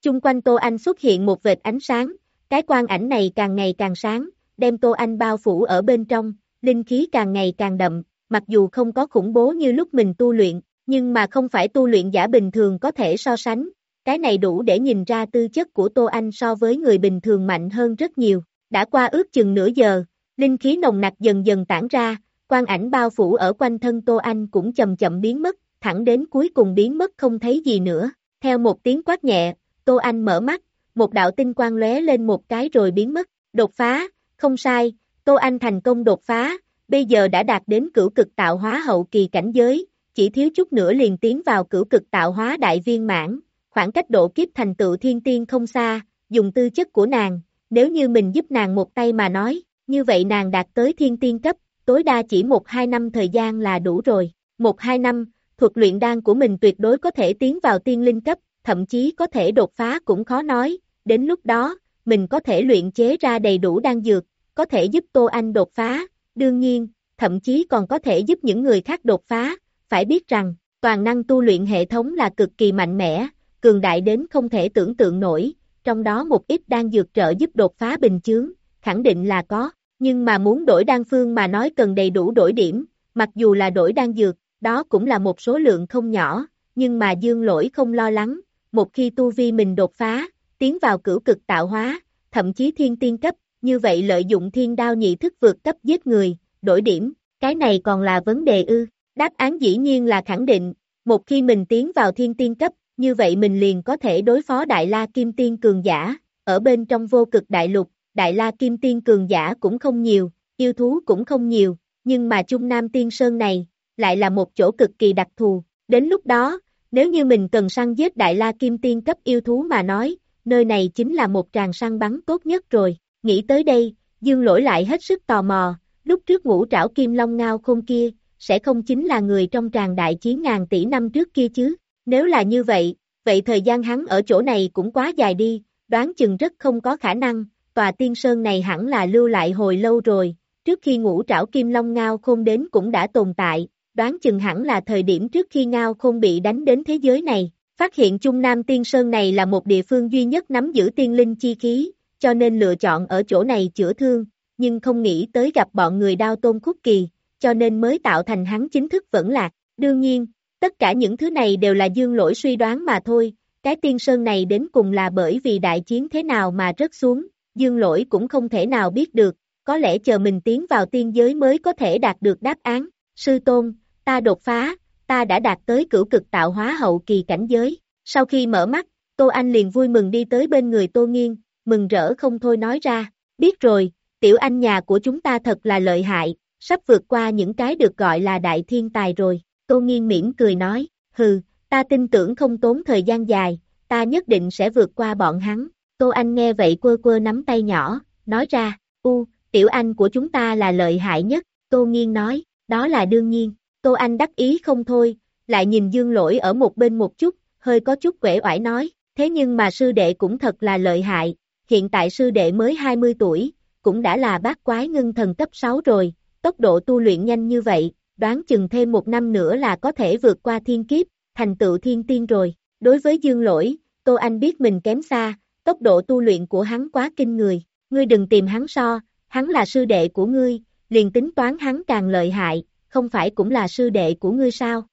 Chung quanh Tô Anh xuất hiện một vệt ánh sáng, cái quang ảnh này càng ngày càng sáng, đem Tô Anh bao phủ ở bên trong, linh khí càng ngày càng đậm, mặc dù không có khủng bố như lúc mình tu luyện, nhưng mà không phải tu luyện giả bình thường có thể so sánh, cái này đủ để nhìn ra tư chất của Tô Anh so với người bình thường mạnh hơn rất nhiều. Đã qua ước chừng nửa giờ, linh khí nồng nặc dần dần tản ra, quan ảnh bao phủ ở quanh thân Tô Anh cũng chậm chậm biến mất, thẳng đến cuối cùng biến mất không thấy gì nữa. Theo một tiếng quát nhẹ, Tô Anh mở mắt, một đạo tinh quang lóe lên một cái rồi biến mất, đột phá, không sai, Tô Anh thành công đột phá, bây giờ đã đạt đến cửu cực tạo hóa hậu kỳ cảnh giới, chỉ thiếu chút nữa liền tiến vào cửu cực tạo hóa đại viên mãn, khoảng cách độ kiếp thành tựu thiên tiên không xa, dùng tư chất của nàng, nếu như mình giúp nàng một tay mà nói, như vậy nàng đạt tới thiên tiên cấp, tối đa chỉ một hai năm thời gian là đủ rồi. Một hai năm, thuật luyện đan của mình tuyệt đối có thể tiến vào tiên linh cấp, thậm chí có thể đột phá cũng khó nói, đến lúc đó, mình có thể luyện chế ra đầy đủ đan dược, có thể giúp Tô Anh đột phá, đương nhiên, thậm chí còn có thể giúp những người khác đột phá, phải biết rằng, toàn năng tu luyện hệ thống là cực kỳ mạnh mẽ, cường đại đến không thể tưởng tượng nổi, trong đó một ít đang dược trợ giúp đột phá bình chướng, khẳng định là có, nhưng mà muốn đổi đan phương mà nói cần đầy đủ đổi điểm, mặc dù là đổi đan dược, đó cũng là một số lượng không nhỏ, nhưng mà dương lỗi không lo lắng, một khi tu vi mình đột phá, tiến vào cửu cực tạo hóa, thậm chí thiên tiên cấp, như vậy lợi dụng thiên đao nhị thức vượt cấp giết người, đổi điểm, cái này còn là vấn đề ư, đáp án dĩ nhiên là khẳng định, một khi mình tiến vào thiên tiên cấp, như vậy mình liền có thể đối phó Đại La Kim Tiên Cường Giả, ở bên trong vô cực đại lục, Đại La Kim Tiên Cường Giả cũng không nhiều, yêu thú cũng không nhiều, nhưng mà Trung Nam Tiên Sơn này, lại là một chỗ cực kỳ đặc thù, đến lúc đó, nếu như mình cần săn giết Đại La Kim Tiên cấp yêu thú mà nói, nơi này chính là một tràng săn bắn tốt nhất rồi, nghĩ tới đây, Dương lỗi lại hết sức tò mò, lúc trước ngũ trảo kim long ngao không kia, sẽ không chính là người trong tràng đại chiến ngàn tỷ năm trước kia chứ, nếu là như vậy, vậy thời gian hắn ở chỗ này cũng quá dài đi, đoán chừng rất không có khả năng, tòa tiên sơn này hẳn là lưu lại hồi lâu rồi, trước khi ngũ trảo kim long ngao khôn đến cũng đã tồn tại, đoán chừng hẳn là thời điểm trước khi ngao khôn bị đánh đến thế giới này, phát hiện Trung Nam Tiên Sơn này là một địa phương duy nhất nắm giữ tiên linh chi khí, cho nên lựa chọn ở chỗ này chữa thương, nhưng không nghĩ tới gặp bọn người đao tôn khúc kỳ, cho nên mới tạo thành hắn chính thức vẫn lạc. Đương nhiên, tất cả những thứ này đều là dương lỗi suy đoán mà thôi, cái tiên sơn này đến cùng là bởi vì đại chiến thế nào mà rớt xuống, dương lỗi cũng không thể nào biết được, có lẽ chờ mình tiến vào tiên giới mới có thể đạt được đáp án. Sư Tôn, ta đột phá, ta đã đạt tới cửu cực tạo hóa hậu kỳ cảnh giới. Sau khi mở mắt, Tô Anh liền vui mừng đi tới bên người Tô Nghiên, mừng rỡ không thôi nói ra, biết rồi, tiểu anh nhà của chúng ta thật là lợi hại, sắp vượt qua những cái được gọi là đại thiên tài rồi. Tô Nghiên mỉm cười nói, hừ, ta tin tưởng không tốn thời gian dài, ta nhất định sẽ vượt qua bọn hắn. Tô Anh nghe vậy quơ quơ nắm tay nhỏ, nói ra, u, tiểu anh của chúng ta là lợi hại nhất, Tô Nghiên nói, đó là đương nhiên. Tô Anh đắc ý không thôi, lại nhìn Dương Lỗi ở một bên một chút, hơi có chút quể oải nói, thế nhưng mà sư đệ cũng thật là lợi hại, hiện tại sư đệ mới 20 tuổi, cũng đã là bát quái ngưng thần cấp 6 rồi, tốc độ tu luyện nhanh như vậy, đoán chừng thêm một năm nữa là có thể vượt qua thiên kiếp, thành tựu thiên tiên rồi. Đối với Dương Lỗi, Tô Anh biết mình kém xa, tốc độ tu luyện của hắn quá kinh người, ngươi đừng tìm hắn so, hắn là sư đệ của ngươi, liền tính toán hắn càng lợi hại, không phải cũng là sư đệ của ngươi sao?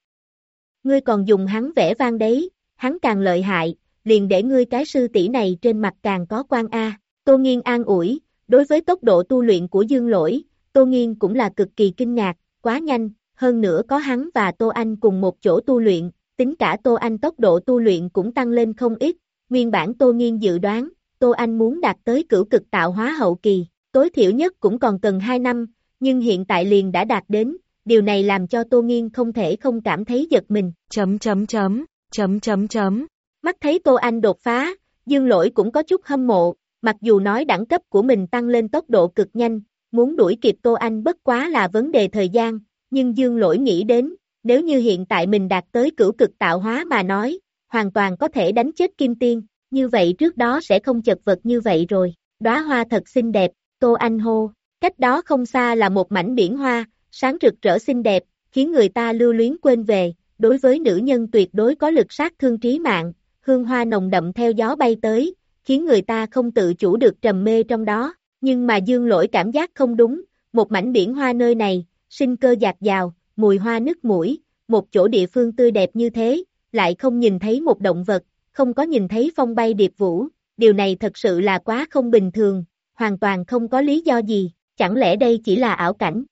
Ngươi còn dùng hắn vẽ vang đấy, hắn càng lợi hại, liền để ngươi cái sư tỷ này trên mặt càng có quan A. Tô Nghiên an ủi, đối với tốc độ tu luyện của Dương Lỗi, Tô Nghiên cũng là cực kỳ kinh ngạc, quá nhanh, hơn nữa có hắn và Tô Anh cùng một chỗ tu luyện, tính cả Tô Anh tốc độ tu luyện cũng tăng lên không ít, nguyên bản Tô Nghiên dự đoán, Tô Anh muốn đạt tới cửu cực tạo hóa hậu kỳ, tối thiểu nhất cũng còn cần 2 năm, nhưng hiện tại liền đã đạt đến, điều này làm cho Tô Nghiên không thể không cảm thấy giật mình. Chấm chấm chấm, chấm chấm chấm. Mắt thấy Tô Anh đột phá, Dương Lỗi cũng có chút hâm mộ, mặc dù nói đẳng cấp của mình tăng lên tốc độ cực nhanh, muốn đuổi kịp Tô Anh bất quá là vấn đề thời gian, nhưng Dương Lỗi nghĩ đến, nếu như hiện tại mình đạt tới cửu cực tạo hóa mà nói, hoàn toàn có thể đánh chết Kim Tiên, như vậy trước đó sẽ không chật vật như vậy rồi, đóa hoa thật xinh đẹp, Tô Anh hô, cách đó không xa là một mảnh biển hoa, sáng rực rỡ xinh đẹp, khiến người ta lưu luyến quên về, đối với nữ nhân tuyệt đối có lực sát thương trí mạng, hương hoa nồng đậm theo gió bay tới, khiến người ta không tự chủ được trầm mê trong đó, nhưng mà dương lỗi cảm giác không đúng, một mảnh biển hoa nơi này, sinh cơ dạt dào, mùi hoa nứt mũi, một chỗ địa phương tươi đẹp như thế, lại không nhìn thấy một động vật, không có nhìn thấy phong bay điệp vũ, điều này thật sự là quá không bình thường, hoàn toàn không có lý do gì, chẳng lẽ đây chỉ là ảo cảnh?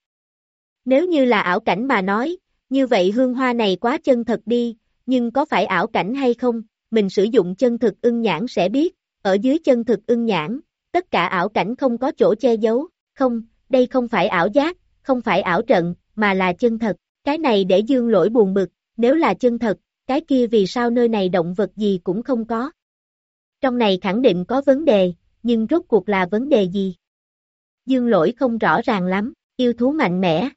Nếu như là ảo cảnh mà nói, như vậy hương hoa này quá chân thật đi, nhưng có phải ảo cảnh hay không, mình sử dụng chân thực ưng nhãn sẽ biết, ở dưới chân thực ưng nhãn, tất cả ảo cảnh không có chỗ che giấu, không, đây không phải ảo giác, không phải ảo trận, mà là chân thật, cái này để dương lỗi buồn bực, nếu là chân thật, cái kia vì sao nơi này động vật gì cũng không có. Trong này khẳng định có vấn đề, nhưng rốt cuộc là vấn đề gì? Dương lỗi không rõ ràng lắm, yêu thú mạnh mẽ.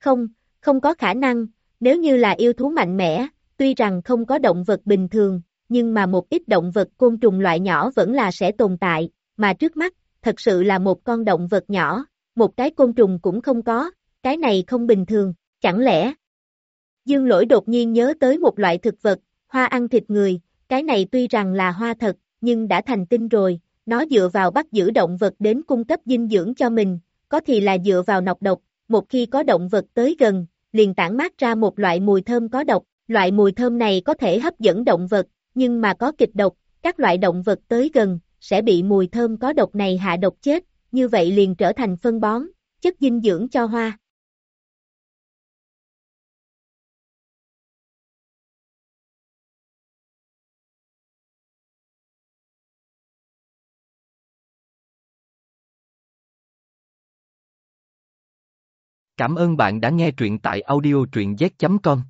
Không, không có khả năng, nếu như là yêu thú mạnh mẽ, tuy rằng không có động vật bình thường, nhưng mà một ít động vật côn trùng loại nhỏ vẫn là sẽ tồn tại, mà trước mắt, thật sự là một con động vật nhỏ, một cái côn trùng cũng không có, cái này không bình thường, chẳng lẽ? Dương lỗi đột nhiên nhớ tới một loại thực vật, hoa ăn thịt người, cái này tuy rằng là hoa thật, nhưng đã thành tinh rồi, nó dựa vào bắt giữ động vật đến cung cấp dinh dưỡng cho mình, có thì là dựa vào nọc độc, một khi có động vật tới gần, liền tản mát ra một loại mùi thơm có độc, loại mùi thơm này có thể hấp dẫn động vật, nhưng mà có kịch độc, các loại động vật tới gần, sẽ bị mùi thơm có độc này hạ độc chết, như vậy liền trở thành phân bón, chất dinh dưỡng cho hoa. Cảm ơn bạn đã nghe truyện tại audio truyện z.com.